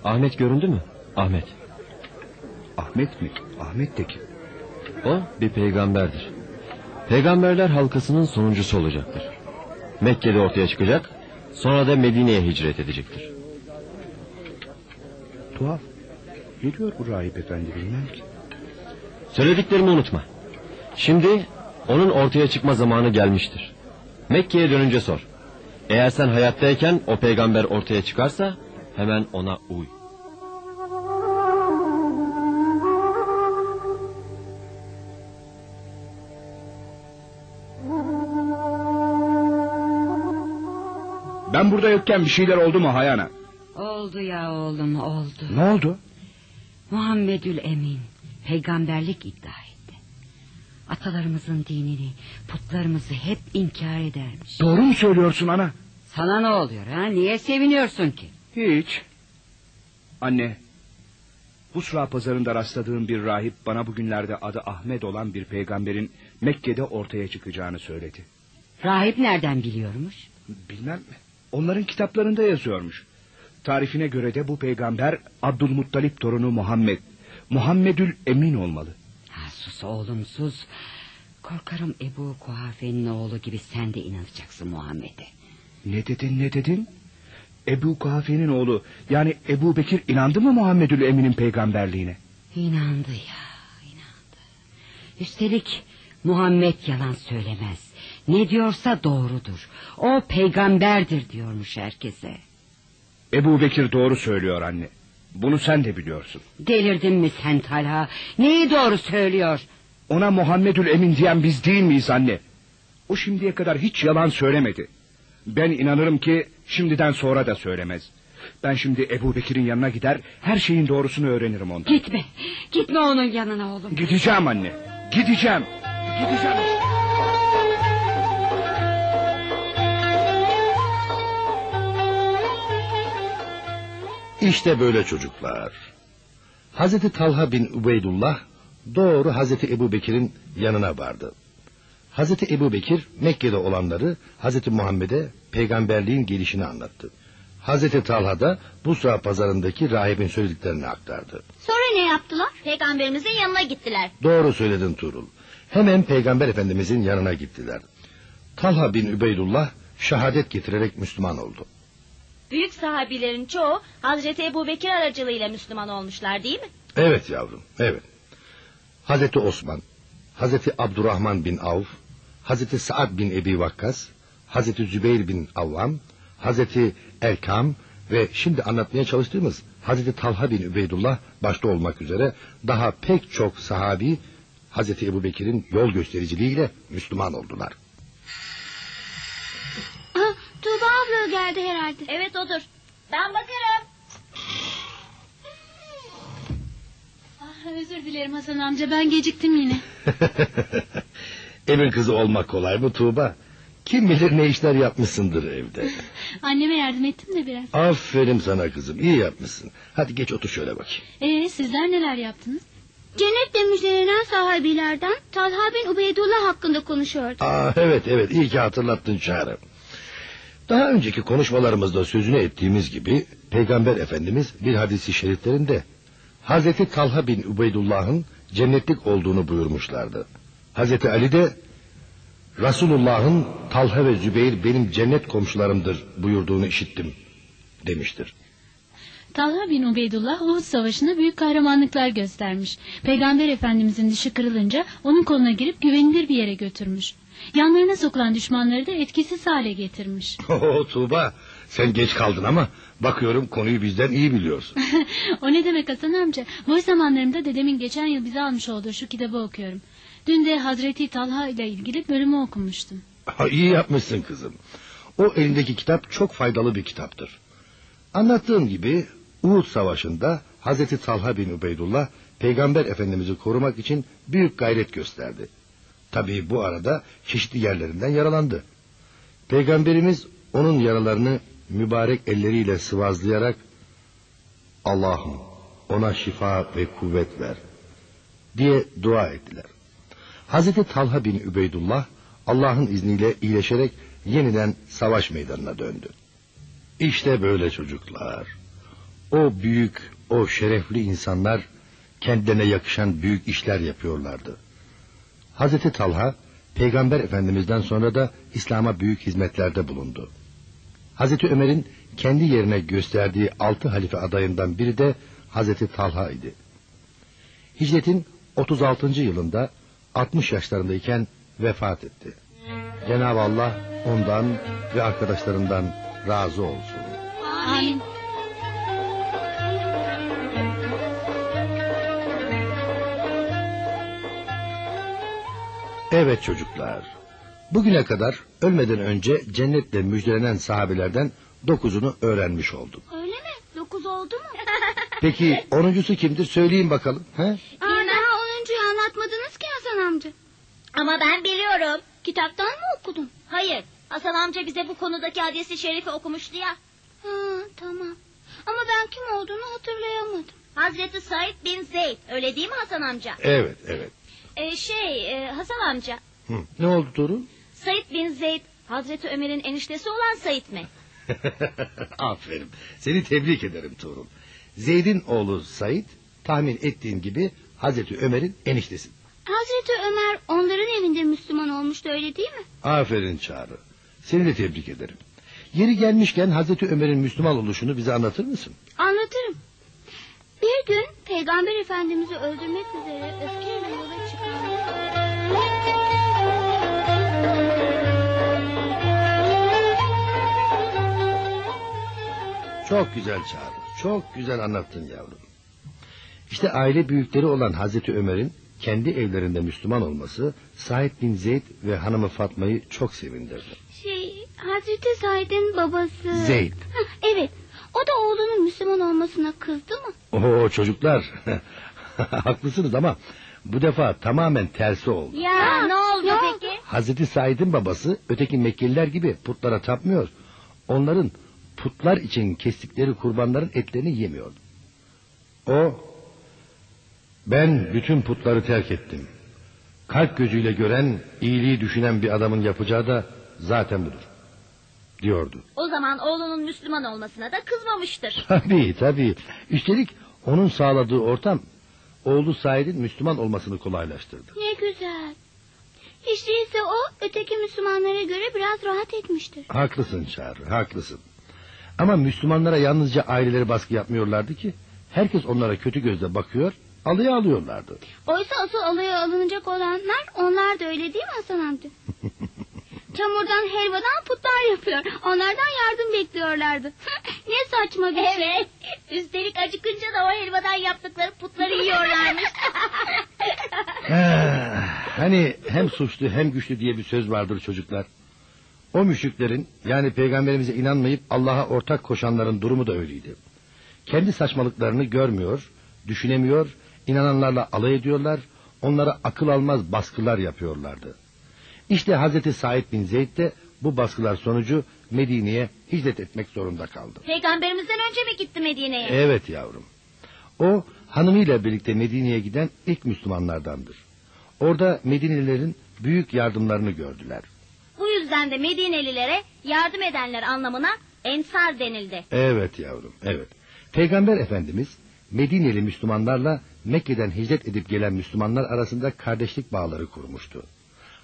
Ahmet göründü mü? Ahmet. Ahmet mi? Ahmet de kim? O bir peygamberdir. Peygamberler halkasının sonuncusu olacaktır. Mekke'de ortaya çıkacak, sonra da Medine'ye hicret edecektir. Tuhaf. Ne diyor bu rahip efendi bilmem ki. Söylediklerimi unutma. Şimdi onun ortaya çıkma zamanı gelmiştir. Mekke'ye dönünce sor. Eğer sen hayattayken o peygamber ortaya çıkarsa hemen ona uy. Ben burada yokken bir şeyler oldu mu Hayana? Oldu ya oğlum oldu. Ne oldu? Muhammedül Emin peygamberlik iddia. Atalarımızın dinini, putlarımızı hep inkar edermiş. Doğru mu söylüyorsun ana? Sana ne oluyor ha? Niye seviniyorsun ki? Hiç. Anne, Busra pazarında rastladığım bir rahip bana bugünlerde adı Ahmet olan bir peygamberin Mekke'de ortaya çıkacağını söyledi. Rahip nereden biliyormuş? Bilmem mi? Onların kitaplarında yazıyormuş. Tarifine göre de bu peygamber Abdülmuttalip torunu Muhammed. Muhammedül Emin olmalı. Sus oğlum sus. Korkarım Ebu Kuhafe'nin oğlu gibi sen de inanacaksın Muhammed'e. Ne dedin ne dedin? Ebu Kuhafe'nin oğlu yani Ebu Bekir inandı mı Muhammedül Emin'in peygamberliğine? İnandı ya inandı. Üstelik Muhammed yalan söylemez. Ne diyorsa doğrudur. O peygamberdir diyormuş herkese. Ebu Bekir doğru söylüyor anne. Bunu sen de biliyorsun. Delirdin mi sen Talha? Neyi doğru söylüyor? Ona Muhammedül Emin diyen biz değil miyiz anne? O şimdiye kadar hiç yalan söylemedi. Ben inanırım ki şimdiden sonra da söylemez. Ben şimdi Ebu Bekir'in yanına gider her şeyin doğrusunu öğrenirim ondan. Gitme. Gitme onun yanına oğlum. Gideceğim anne. Gideceğim. Gideceğim. İşte böyle çocuklar. Hazreti Talha bin Ubeydullah doğru Hazreti Ebu Bekir'in yanına vardı. Hazreti Ebu Bekir Mekke'de olanları Hazreti Muhammed'e peygamberliğin gelişini anlattı. Hazreti Talha da Busra pazarındaki rahibin söylediklerini aktardı. Sonra ne yaptılar? Peygamberimizin yanına gittiler. Doğru söyledin Tuğrul. Hemen Peygamber Efendimizin yanına gittiler. Talha bin Übeydullah şehadet getirerek Müslüman oldu. Büyük sahabilerin çoğu Hazreti Ebu Bekir aracılığıyla Müslüman olmuşlar değil mi? Evet yavrum, evet. Hazreti Osman, Hazreti Abdurrahman bin Avf, Hazreti Saad bin Ebi Vakkas, Hazreti Zübeyir bin Avvam, Hazreti Erkam ve şimdi anlatmaya çalıştığımız Hazreti Talha bin Übeydullah başta olmak üzere daha pek çok sahabi Hazreti Ebu Bekir'in yol göstericiliğiyle Müslüman oldular. Geldi herhalde. Evet odur. Ben bakarım. Ah, özür dilerim Hasan amca ben geciktim yine. Evin kızı olmak kolay mı Tuğba? Kim bilir ne işler yapmışsındır evde. Anneme yardım ettim de biraz. Aferin sana kızım iyi yapmışsın. Hadi geç otur şöyle bakayım. Ee, sizler neler yaptınız? Cennetle müjdelenen sahabilerden Talha bin Ubeydullah hakkında konuşuyordu. Aa, evet evet iyi ki hatırlattın Çağrı. Daha önceki konuşmalarımızda sözünü ettiğimiz gibi Peygamber Efendimiz bir hadisi şeriflerinde Hazreti Talha bin Ubeydullah'ın cennetlik olduğunu buyurmuşlardı. Hazreti Ali de Resulullah'ın Talha ve Zübeyir benim cennet komşularımdır buyurduğunu işittim demiştir. Talha bin Ubeydullah Uhud Savaşı'nda büyük kahramanlıklar göstermiş. Peygamber Efendimizin dişi kırılınca onun koluna girip güvenilir bir yere götürmüş. Yanlarına sokulan düşmanları da etkisiz hale getirmiş. Oo Tuğba sen geç kaldın ama bakıyorum konuyu bizden iyi biliyorsun. o ne demek Hasan amca? Boş zamanlarımda dedemin geçen yıl bize almış olduğu şu kitabı okuyorum. Dün de Hazreti Talha ile ilgili bölümü okumuştum. Ha, iyi yapmışsın kızım. O elindeki kitap çok faydalı bir kitaptır. Anlattığım gibi Uhud Savaşı'nda Hazreti Talha bin Ubeydullah Peygamber Efendimiz'i korumak için büyük gayret gösterdi. Tabii bu arada çeşitli yerlerinden yaralandı. Peygamberimiz onun yaralarını mübarek elleriyle sıvazlayarak Allah'ım ona şifa ve kuvvet ver diye dua ettiler. Hazreti Talha bin Übeydullah Allah'ın izniyle iyileşerek yeniden savaş meydanına döndü. İşte böyle çocuklar. O büyük, o şerefli insanlar kendilerine yakışan büyük işler yapıyorlardı. Hazreti Talha Peygamber Efendimiz'den sonra da İslam'a büyük hizmetlerde bulundu. Hazreti Ömer'in kendi yerine gösterdiği altı halife adayından biri de Hazreti Talha idi. Hicretin 36. yılında 60 yaşlarındayken vefat etti. Cenab-ı Allah ondan ve arkadaşlarından razı olsun. Amin. Evet çocuklar. Bugüne kadar ölmeden önce cennetle müjdelenen sahabelerden dokuzunu öğrenmiş olduk. Öyle mi? Dokuz oldu mu? Peki onuncusu kimdir söyleyin bakalım. He? Aa, daha onuncuyu anlatmadınız ki Hasan amca. Ama ben biliyorum. Kitaptan mı okudun? Hayır. Hasan amca bize bu konudaki hadisi şerifi okumuştu ya. Ha, tamam. Ama ben kim olduğunu hatırlayamadım. Hazreti Said bin Zeyd. Öyle değil mi Hasan amca? Evet evet. Ee, şey e, Hasan amca. Hı. Ne oldu torun? Said bin Zeyd Hazreti Ömer'in eniştesi olan Said mi? Aferin. Seni tebrik ederim torun. Zeyd'in oğlu Said tahmin ettiğin gibi Hazreti Ömer'in eniştesi. Hazreti Ömer onların evinde Müslüman olmuştu öyle değil mi? Aferin Çağrı. Seni de tebrik ederim. Yeri gelmişken Hazreti Ömer'in Müslüman oluşunu bize anlatır mısın? Anlatırım. Bir gün Peygamber Efendimiz'i öldürmek üzere öfkeyle yola çıkan... Çok güzel Çağrı. Çok güzel anlattın yavrum. İşte aile büyükleri olan Hazreti Ömer'in kendi evlerinde Müslüman olması Said bin Zeyd ve hanımı Fatma'yı çok sevindirdi. Şey, Hazreti Said'in babası... Zeyd. Hah, evet, o da oğlunun Müslüman olmasına kızdı mı? Oo çocuklar. Haklısınız ama bu defa tamamen tersi oldu. Ya ne oldu ne peki? Hazreti Said'in babası öteki Mekkeliler gibi putlara tapmıyor. Onların putlar için kestikleri kurbanların etlerini yemiyordu. O ben bütün putları terk ettim. Kalp gözüyle gören, iyiliği düşünen bir adamın yapacağı da zaten budur. Diyordu. O zaman oğlunun Müslüman olmasına da kızmamıştır. Tabii tabii. Üstelik onun sağladığı ortam oğlu Said'in Müslüman olmasını kolaylaştırdı. Ne güzel. Hiç değilse o öteki Müslümanlara göre biraz rahat etmiştir. Haklısın Çağrı, haklısın. Ama Müslümanlara yalnızca aileleri baskı yapmıyorlardı ki. Herkes onlara kötü gözle bakıyor, alaya alıyorlardı. Oysa asıl alaya alınacak olanlar onlar da öyle değil mi Hasan amca? Çamurdan helvadan putlar yapıyor. Onlardan yardım bekliyorlardı. ne saçma bir şey. Evet. Üstelik acıkınca da o helvadan yaptıkları putları yiyorlarmış. Hani hem suçlu hem güçlü diye bir söz vardır çocuklar. O müşriklerin yani peygamberimize inanmayıp Allah'a ortak koşanların durumu da öyleydi. Kendi saçmalıklarını görmüyor, düşünemiyor, inananlarla alay ediyorlar, onlara akıl almaz baskılar yapıyorlardı. İşte Hazreti Said bin Zeyd de bu baskılar sonucu Medine'ye hicret etmek zorunda kaldı. Peygamberimizden önce mi gitti Medine'ye? Evet yavrum. O hanımıyla birlikte Medine'ye giden ilk Müslümanlardandır. Orada Medinelilerin büyük yardımlarını gördüler. Bu yüzden de Medinelilere yardım edenler anlamına ensar denildi. Evet yavrum, evet. Peygamber Efendimiz Medineli Müslümanlarla Mekke'den hicret edip gelen Müslümanlar arasında kardeşlik bağları kurmuştu.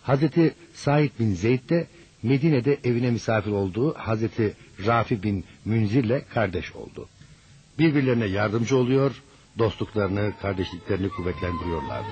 Hazreti Said bin Zeyd de Medine'de evine misafir olduğu Hazreti Rafi bin Münzir'le kardeş oldu. Birbirlerine yardımcı oluyor, dostluklarını, kardeşliklerini kuvvetlendiriyorlardı.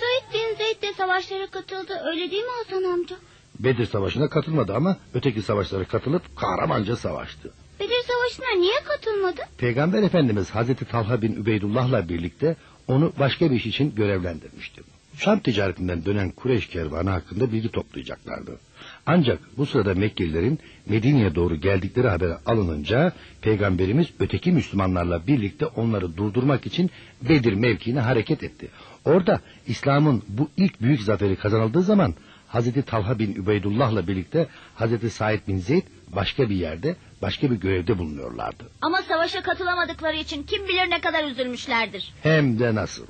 Said bin Zeyd de savaşlara katıldı. Öyle değil mi Hasan amca? Bedir Savaşı'na katılmadı ama öteki savaşlara katılıp kahramanca savaştı. Bedir Savaşı'na niye katılmadı? Peygamber Efendimiz Hazreti Talha bin Übeydullah'la birlikte onu başka bir iş için görevlendirmişti. Şam ticaretinden dönen Kureyş kervanı hakkında bilgi toplayacaklardı. Ancak bu sırada Mekkelilerin Medine'ye doğru geldikleri haberi alınınca Peygamberimiz öteki Müslümanlarla birlikte onları durdurmak için Bedir mevkiine hareket etti. Orada İslam'ın bu ilk büyük zaferi kazanıldığı zaman Hazreti Talha bin Übeydullah'la birlikte Hazreti Said bin Zeyd başka bir yerde, başka bir görevde bulunuyorlardı. Ama savaşa katılamadıkları için kim bilir ne kadar üzülmüşlerdir. Hem de nasıl.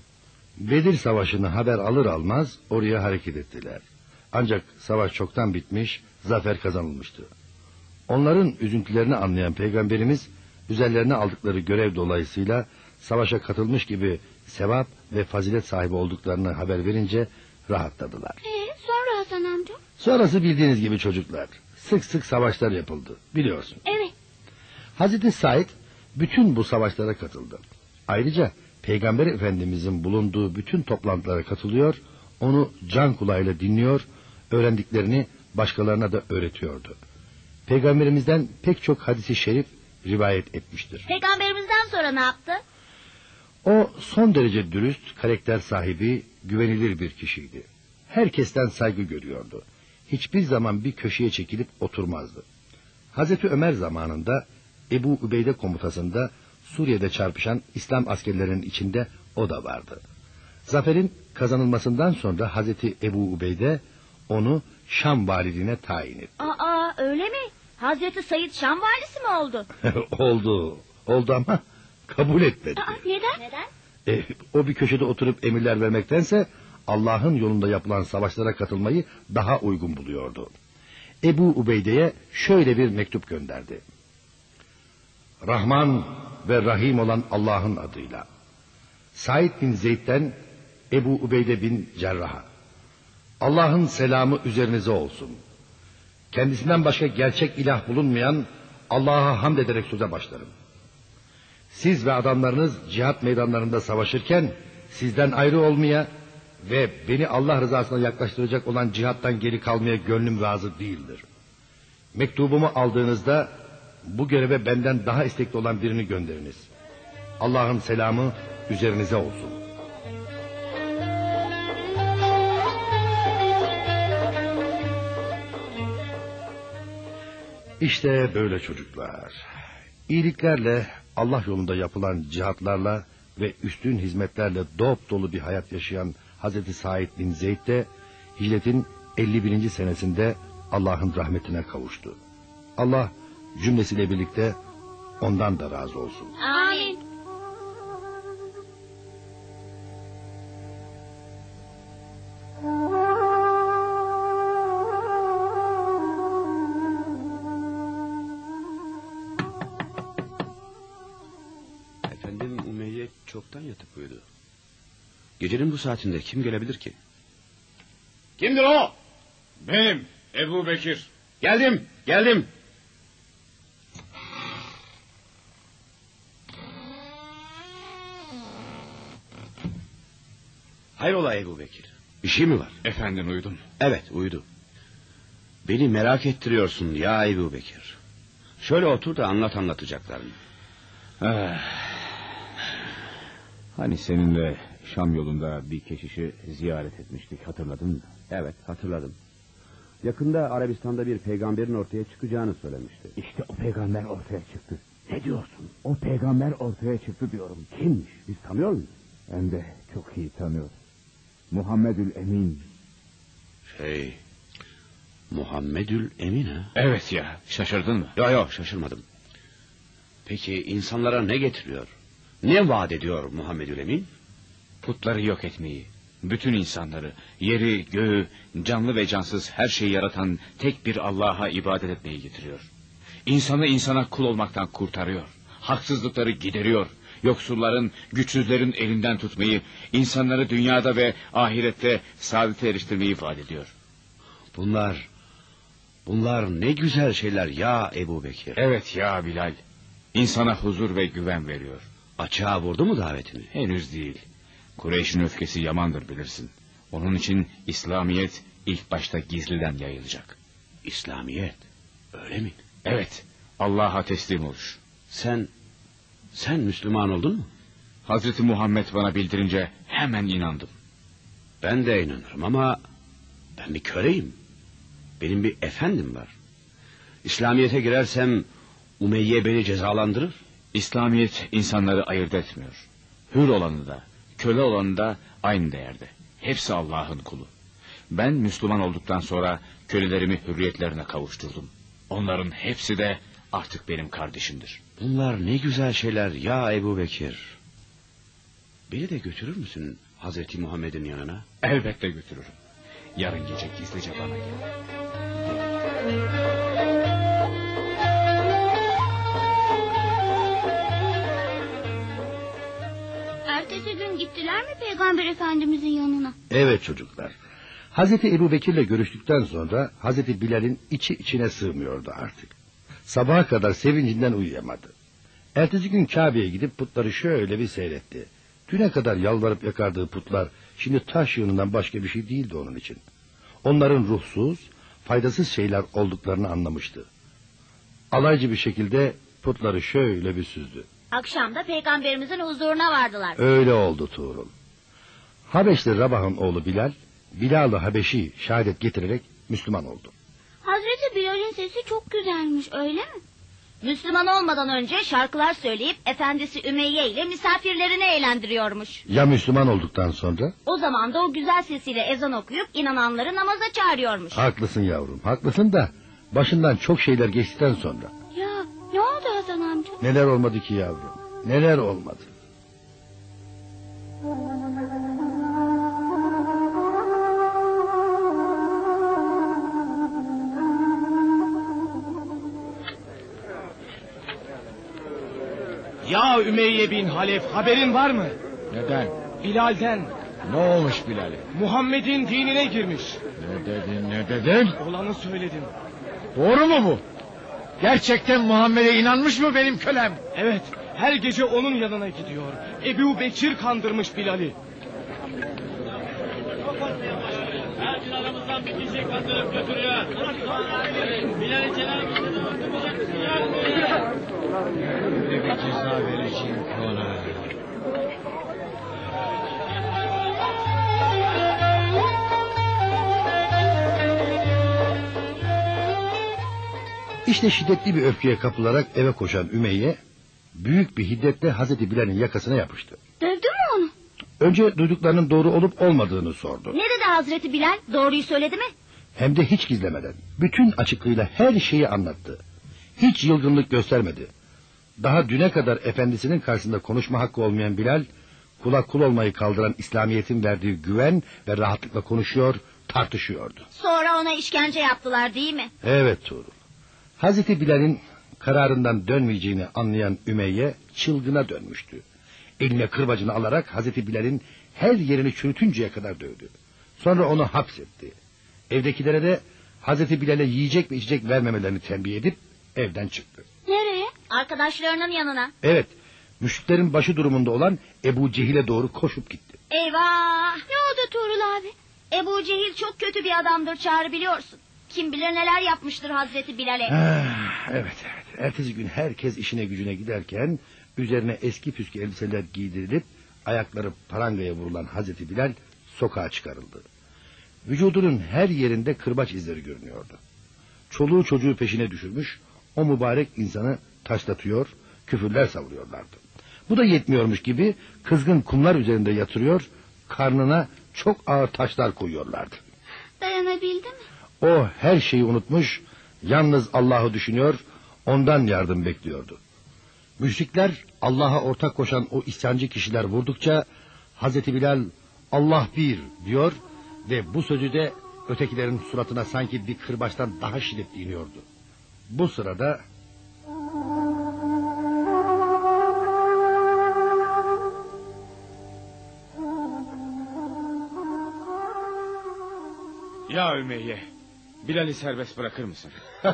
Bedir Savaşı'nı haber alır almaz oraya hareket ettiler. Ancak savaş çoktan bitmiş, zafer kazanılmıştı. Onların üzüntülerini anlayan peygamberimiz üzerlerine aldıkları görev dolayısıyla savaşa katılmış gibi sevap ve fazilet sahibi olduklarını haber verince rahatladılar. Ee, sonra Hasan amca? Sonrası bildiğiniz gibi çocuklar. Sık sık savaşlar yapıldı. Biliyorsun. Evet. Hazreti Said bütün bu savaşlara katıldı. Ayrıca Peygamber Efendimizin bulunduğu bütün toplantılara katılıyor, onu can kulağıyla dinliyor, öğrendiklerini başkalarına da öğretiyordu. Peygamberimizden pek çok hadisi şerif rivayet etmiştir. Peygamberimizden sonra ne yaptı? O son derece dürüst, karakter sahibi, güvenilir bir kişiydi. Herkesten saygı görüyordu. Hiçbir zaman bir köşeye çekilip oturmazdı. Hazreti Ömer zamanında Ebu Übeyde komutasında Suriye'de çarpışan İslam askerlerinin içinde o da vardı. Zaferin kazanılmasından sonra Hazreti Ebu Ubeyde onu Şam valiliğine tayin etti. Aa öyle mi? Hazreti Said Şam valisi mi oldu? oldu, oldu ama kabul etmedi. Aa, neden? Neden? E, o bir köşede oturup emirler vermektense Allah'ın yolunda yapılan savaşlara katılmayı daha uygun buluyordu. Ebu Ubeyde'ye şöyle bir mektup gönderdi. Rahman ve Rahim olan Allah'ın adıyla. Said bin Zeyd'den Ebu Ubeyde bin Cerrah'a. Allah'ın selamı üzerinize olsun. Kendisinden başka gerçek ilah bulunmayan Allah'a hamd ederek söze başlarım. Siz ve adamlarınız cihat meydanlarında savaşırken sizden ayrı olmaya ve beni Allah rızasına yaklaştıracak olan cihattan geri kalmaya gönlüm razı değildir. Mektubumu aldığınızda bu göreve benden daha istekli olan birini gönderiniz. Allah'ın selamı üzerinize olsun. İşte böyle çocuklar. İyiliklerle, Allah yolunda yapılan cihatlarla ve üstün hizmetlerle dop dolu bir hayat yaşayan Hazreti Said bin Zeyd de hicretin 51. senesinde Allah'ın rahmetine kavuştu. Allah cümlesiyle birlikte ondan da razı olsun. Amin. Efendim Umeyye çoktan yatıp uyudu. Gecenin bu saatinde kim gelebilir ki? Kimdir o? Benim. Ebu Bekir. Geldim, geldim. Hayrola Ebu Bekir? Bir şey mi var? Efendin uydum. Evet uydu. Beni merak ettiriyorsun ya Ebu Bekir. Şöyle otur da anlat anlatacaklarını. Ah. Hani seninle Şam yolunda bir keşişi ziyaret etmiştik hatırladın mı? Evet hatırladım. Yakında Arabistan'da bir peygamberin ortaya çıkacağını söylemişti. İşte o peygamber ortaya çıktı. Ne diyorsun? O peygamber ortaya çıktı diyorum. Kimmiş? Biz tanıyor muyuz? Hem de çok iyi tanıyoruz. Muhammedül Emin. Şey... Muhammedül Emin ha? Evet ya şaşırdın mı? Yok yok şaşırmadım. Peki insanlara ne getiriyor? Ne vaat ediyor Muhammedül Emin? Putları yok etmeyi. Bütün insanları, yeri, göğü, canlı ve cansız her şeyi yaratan tek bir Allah'a ibadet etmeyi getiriyor. İnsanı insana kul olmaktan kurtarıyor. Haksızlıkları gideriyor. Yoksulların, güçsüzlerin elinden tutmayı, insanları dünyada ve ahirette saadete eriştirmeyi vaat ediyor. Bunlar, bunlar ne güzel şeyler ya Ebu Bekir. Evet ya Bilal. İnsana huzur ve güven veriyor. Açığa vurdu mu davetini? Henüz değil. Kureyş'in öfkesi yamandır bilirsin. Onun için İslamiyet ilk başta gizliden yayılacak. İslamiyet, öyle mi? Evet, Allah'a teslim oluş. Sen, sen Müslüman oldun mu? Hazreti Muhammed bana bildirince hemen inandım. Ben de inanırım ama ben bir köleyim. Benim bir efendim var. İslamiyet'e girersem Umeyye beni cezalandırır. İslamiyet insanları ayırt etmiyor. Hür olanı da, köle olanı da aynı değerde. Hepsi Allah'ın kulu. Ben Müslüman olduktan sonra kölelerimi hürriyetlerine kavuşturdum. Onların hepsi de artık benim kardeşimdir. Bunlar ne güzel şeyler ya Ebu Bekir. Beni de götürür müsün Hazreti Muhammed'in yanına? Elbette götürürüm. Yarın gece gizlice bana gel. Ertesi gün gittiler mi Peygamber Efendimizin yanına? Evet çocuklar. Hazreti Ebu Bekir'le görüştükten sonra Hazreti Bilal'in içi içine sığmıyordu artık. Sabaha kadar sevincinden uyuyamadı. Ertesi gün Kabe'ye gidip putları şöyle bir seyretti. Düne kadar yalvarıp yakardığı putlar şimdi taş yığınından başka bir şey değildi onun için. Onların ruhsuz, faydasız şeyler olduklarını anlamıştı. Alaycı bir şekilde putları şöyle bir süzdü. Akşamda peygamberimizin huzuruna vardılar. Öyle oldu Tuğrul. Habeşli Rabah'ın oğlu Bilal, Bilal-ı Habeşi şehadet getirerek Müslüman oldu. Sesi çok güzelmiş öyle mi? Müslüman olmadan önce şarkılar söyleyip efendisi Ümeyye ile misafirlerini eğlendiriyormuş. Ya Müslüman olduktan sonra? O zaman da o güzel sesiyle ezan okuyup inananları namaza çağırıyormuş. Haklısın yavrum, haklısın da başından çok şeyler geçtikten sonra. Ya ne oldu Hasan amca? Neler olmadı ki yavrum, neler olmadı. Ya Ümeyye bin Halef haberin var mı? Neden? Bilal'den. Ne olmuş Bilal'e? Muhammed'in dinine girmiş. Ne dedin ne dedin? Olanı söyledim. Doğru mu bu? Gerçekten Muhammed'e inanmış mı benim kölem? Evet her gece onun yanına gidiyor. Ebu Bekir kandırmış Bilal'i. Herkes aramızdan bir kişi kandırıp götürüyor. Bilal'i cenab-ı öldürmeyecek misin ya? Ceza vereceğim ona. İşte şiddetli bir öfkeye kapılarak eve koşan Ümeyye, büyük bir hiddetle Hazreti Bilal'in yakasına yapıştı. Dövdün mü onu? Önce duyduklarının doğru olup olmadığını sordu. Ne dedi Hazreti Bilal? Doğruyu söyledi mi? Hem de hiç gizlemeden, bütün açıklığıyla her şeyi anlattı. Hiç yılgınlık göstermedi. Daha düne kadar efendisinin karşısında konuşma hakkı olmayan Bilal, kula kul olmayı kaldıran İslamiyet'in verdiği güven ve rahatlıkla konuşuyor, tartışıyordu. Sonra ona işkence yaptılar değil mi? Evet Tuğrul. Hazreti Bilal'in kararından dönmeyeceğini anlayan Ümeyye çılgına dönmüştü. Eline kırbacını alarak Hazreti Bilal'in her yerini çürütünceye kadar dövdü. Sonra onu hapsetti. Evdekilere de Hazreti Bilal'e yiyecek ve içecek vermemelerini tembih edip evden çıktı. Arkadaşlarının yanına. Evet, müşriklerin başı durumunda olan Ebu Cehil'e doğru koşup gitti. Eyvah! Ne oldu Tuğrul abi? Ebu Cehil çok kötü bir adamdır Çağrı biliyorsun. Kim bilir neler yapmıştır Hazreti Bilal'e. Ah, evet evet. Ertesi gün herkes işine gücüne giderken üzerine eski püskü elbiseler giydirilip ayakları parangaya vurulan Hazreti Bilal sokağa çıkarıldı. Vücudunun her yerinde kırbaç izleri görünüyordu. Çoluğu çocuğu peşine düşürmüş, o mübarek insanı taşlatıyor, küfürler savuruyorlardı. Bu da yetmiyormuş gibi kızgın kumlar üzerinde yatırıyor, karnına çok ağır taşlar koyuyorlardı. Dayanabildi mi? O her şeyi unutmuş, yalnız Allah'ı düşünüyor, ondan yardım bekliyordu. Müşrikler Allah'a ortak koşan o isyancı kişiler vurdukça Hazreti Bilal Allah bir diyor ve bu sözü de ötekilerin suratına sanki bir kırbaçtan daha şiddetli iniyordu. Bu sırada Ya Ümeyye. Bilal'i serbest bırakır mısın?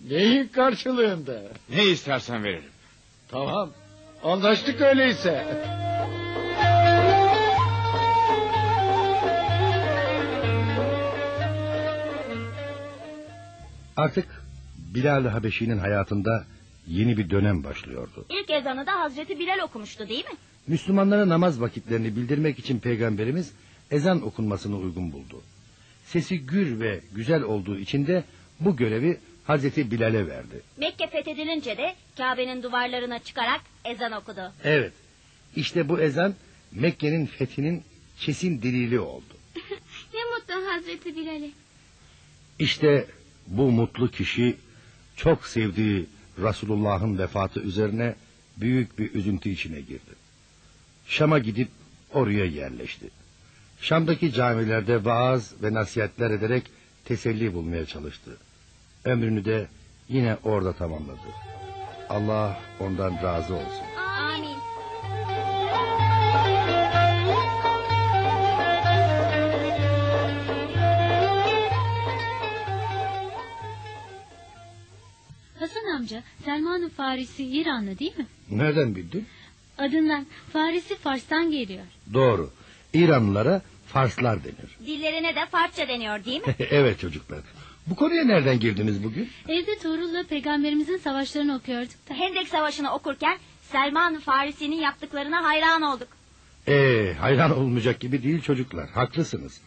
Neyin karşılığında? Ne istersen veririm. Tamam. Anlaştık öyleyse. artık Bilal Habeşi'nin hayatında yeni bir dönem başlıyordu. İlk ezanı da Hazreti Bilal okumuştu değil mi? Müslümanlara namaz vakitlerini bildirmek için peygamberimiz ezan okunmasını uygun buldu. Sesi gür ve güzel olduğu için de bu görevi Hazreti Bilal'e verdi. Mekke fethedilince de Kabe'nin duvarlarına çıkarak ezan okudu. Evet, işte bu ezan Mekke'nin fethinin kesin delili oldu. Ne mutlu Hazreti Bilal'e. İşte bu mutlu kişi çok sevdiği Resulullah'ın vefatı üzerine büyük bir üzüntü içine girdi. Şam'a gidip oraya yerleşti. Şam'daki camilerde vaaz ve nasihatler ederek teselli bulmaya çalıştı. Ömrünü de yine orada tamamladı. Allah ondan razı olsun. Amin. Hasan amca Selman-ı Farisi İranlı değil mi? Nereden bildin? Adından Farisi Fars'tan geliyor. Doğru. İranlılara Farslar denir. Dillerine de Farsça deniyor değil mi? evet çocuklar. Bu konuya nereden girdiniz bugün? Evde Tuğrul'la peygamberimizin savaşlarını okuyorduk da. Hendek Savaşı'nı okurken Selman Farisi'nin yaptıklarına hayran olduk. Ee, hayran olmayacak gibi değil çocuklar. Haklısınız.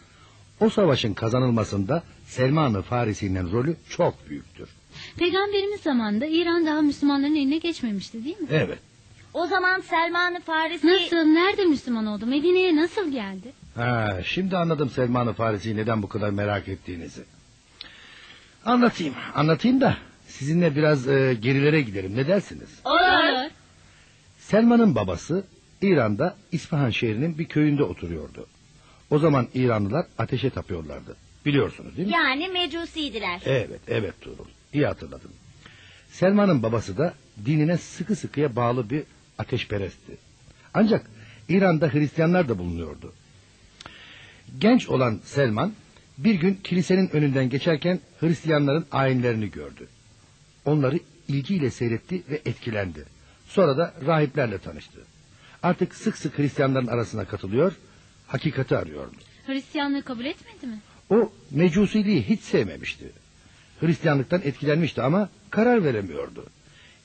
O savaşın kazanılmasında Selman-ı Farisi'nin rolü çok büyüktür. Peygamberimiz zamanında İran daha Müslümanların eline geçmemişti değil mi? Evet. O zaman Selman Farisi... Nasıl, nerede Müslüman oldu? Medine'ye nasıl geldi? Ha, şimdi anladım Selman-ı Farisi'yi neden bu kadar merak ettiğinizi. Anlatayım, anlatayım da sizinle biraz e, gerilere gidelim. Ne dersiniz? Olur. Selman'ın babası İran'da İsfahan şehrinin bir köyünde oturuyordu. O zaman İranlılar ateşe tapıyorlardı. Biliyorsunuz değil mi? Yani mecusiydiler. Evet, evet Tuğrul. İyi hatırladın. Selman'ın babası da dinine sıkı sıkıya bağlı bir ateşperestti. Ancak İran'da Hristiyanlar da bulunuyordu. Genç olan Selman bir gün kilisenin önünden geçerken Hristiyanların ayinlerini gördü. Onları ilgiyle seyretti ve etkilendi. Sonra da rahiplerle tanıştı. Artık sık sık Hristiyanların arasına katılıyor, hakikati arıyordu. Hristiyanlığı kabul etmedi mi? O mecusiliği hiç sevmemişti. Hristiyanlıktan etkilenmişti ama karar veremiyordu.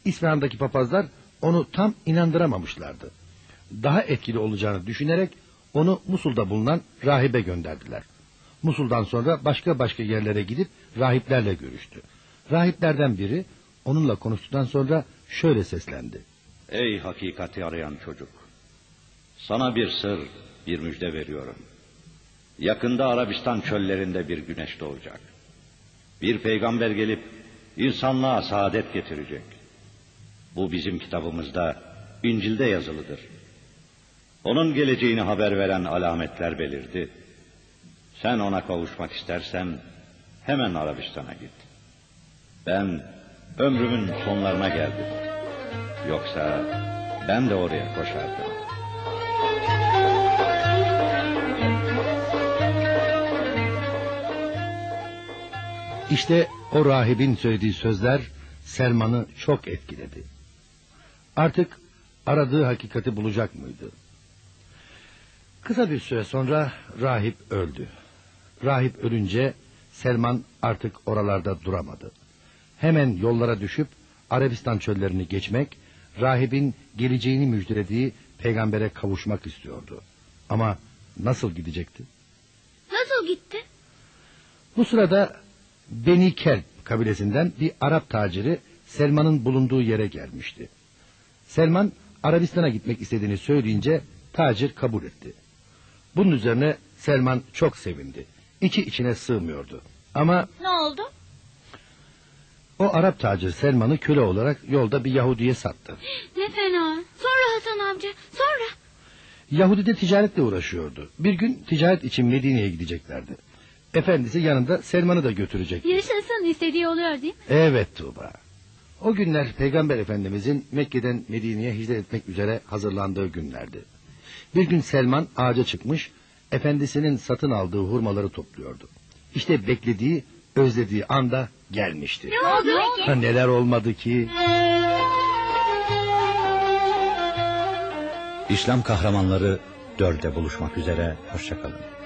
İsfahan'daki papazlar onu tam inandıramamışlardı. Daha etkili olacağını düşünerek onu Musul'da bulunan rahibe gönderdiler. Musul'dan sonra başka başka yerlere gidip rahiplerle görüştü. Rahiplerden biri onunla konuştuktan sonra şöyle seslendi. Ey hakikati arayan çocuk! Sana bir sır, bir müjde veriyorum. Yakında Arabistan çöllerinde bir güneş doğacak. Bir peygamber gelip insanlığa saadet getirecek. Bu bizim kitabımızda, İncil'de yazılıdır. Onun geleceğini haber veren alametler belirdi. Sen ona kavuşmak istersen hemen Arabistan'a git. Ben ömrümün sonlarına geldim. Yoksa ben de oraya koşardım. İşte o rahibin söylediği sözler Selman'ı çok etkiledi. Artık aradığı hakikati bulacak mıydı? Kısa bir süre sonra rahip öldü. Rahip ölünce Selman artık oralarda duramadı. Hemen yollara düşüp Arabistan çöllerini geçmek, rahibin geleceğini müjdelediği peygambere kavuşmak istiyordu. Ama nasıl gidecekti? Nasıl gitti? Bu sırada Beni Kelp kabilesinden bir Arap taciri Selman'ın bulunduğu yere gelmişti. Selman Arabistan'a gitmek istediğini söyleyince tacir kabul etti. Bunun üzerine Selman çok sevindi. İçi içine sığmıyordu. Ama Ne oldu? o Arap tacir Selman'ı köle olarak yolda bir Yahudi'ye sattı. Ne fena. Sonra Hasan amca sonra. Yahudi de ticaretle uğraşıyordu. Bir gün ticaret için Medine'ye gideceklerdi. Efendisi yanında Selman'ı da götürecek. Yaşasın istediği oluyor değil mi? Evet Tuğba. O günler Peygamber Efendimizin Mekke'den Medine'ye hicret etmek üzere hazırlandığı günlerdi. Bir gün Selman ağaca çıkmış, efendisinin satın aldığı hurmaları topluyordu. İşte beklediği, özlediği anda gelmişti. Ne oldu? Ha, neler olmadı ki? İslam kahramanları dörde buluşmak üzere. Hoşçakalın.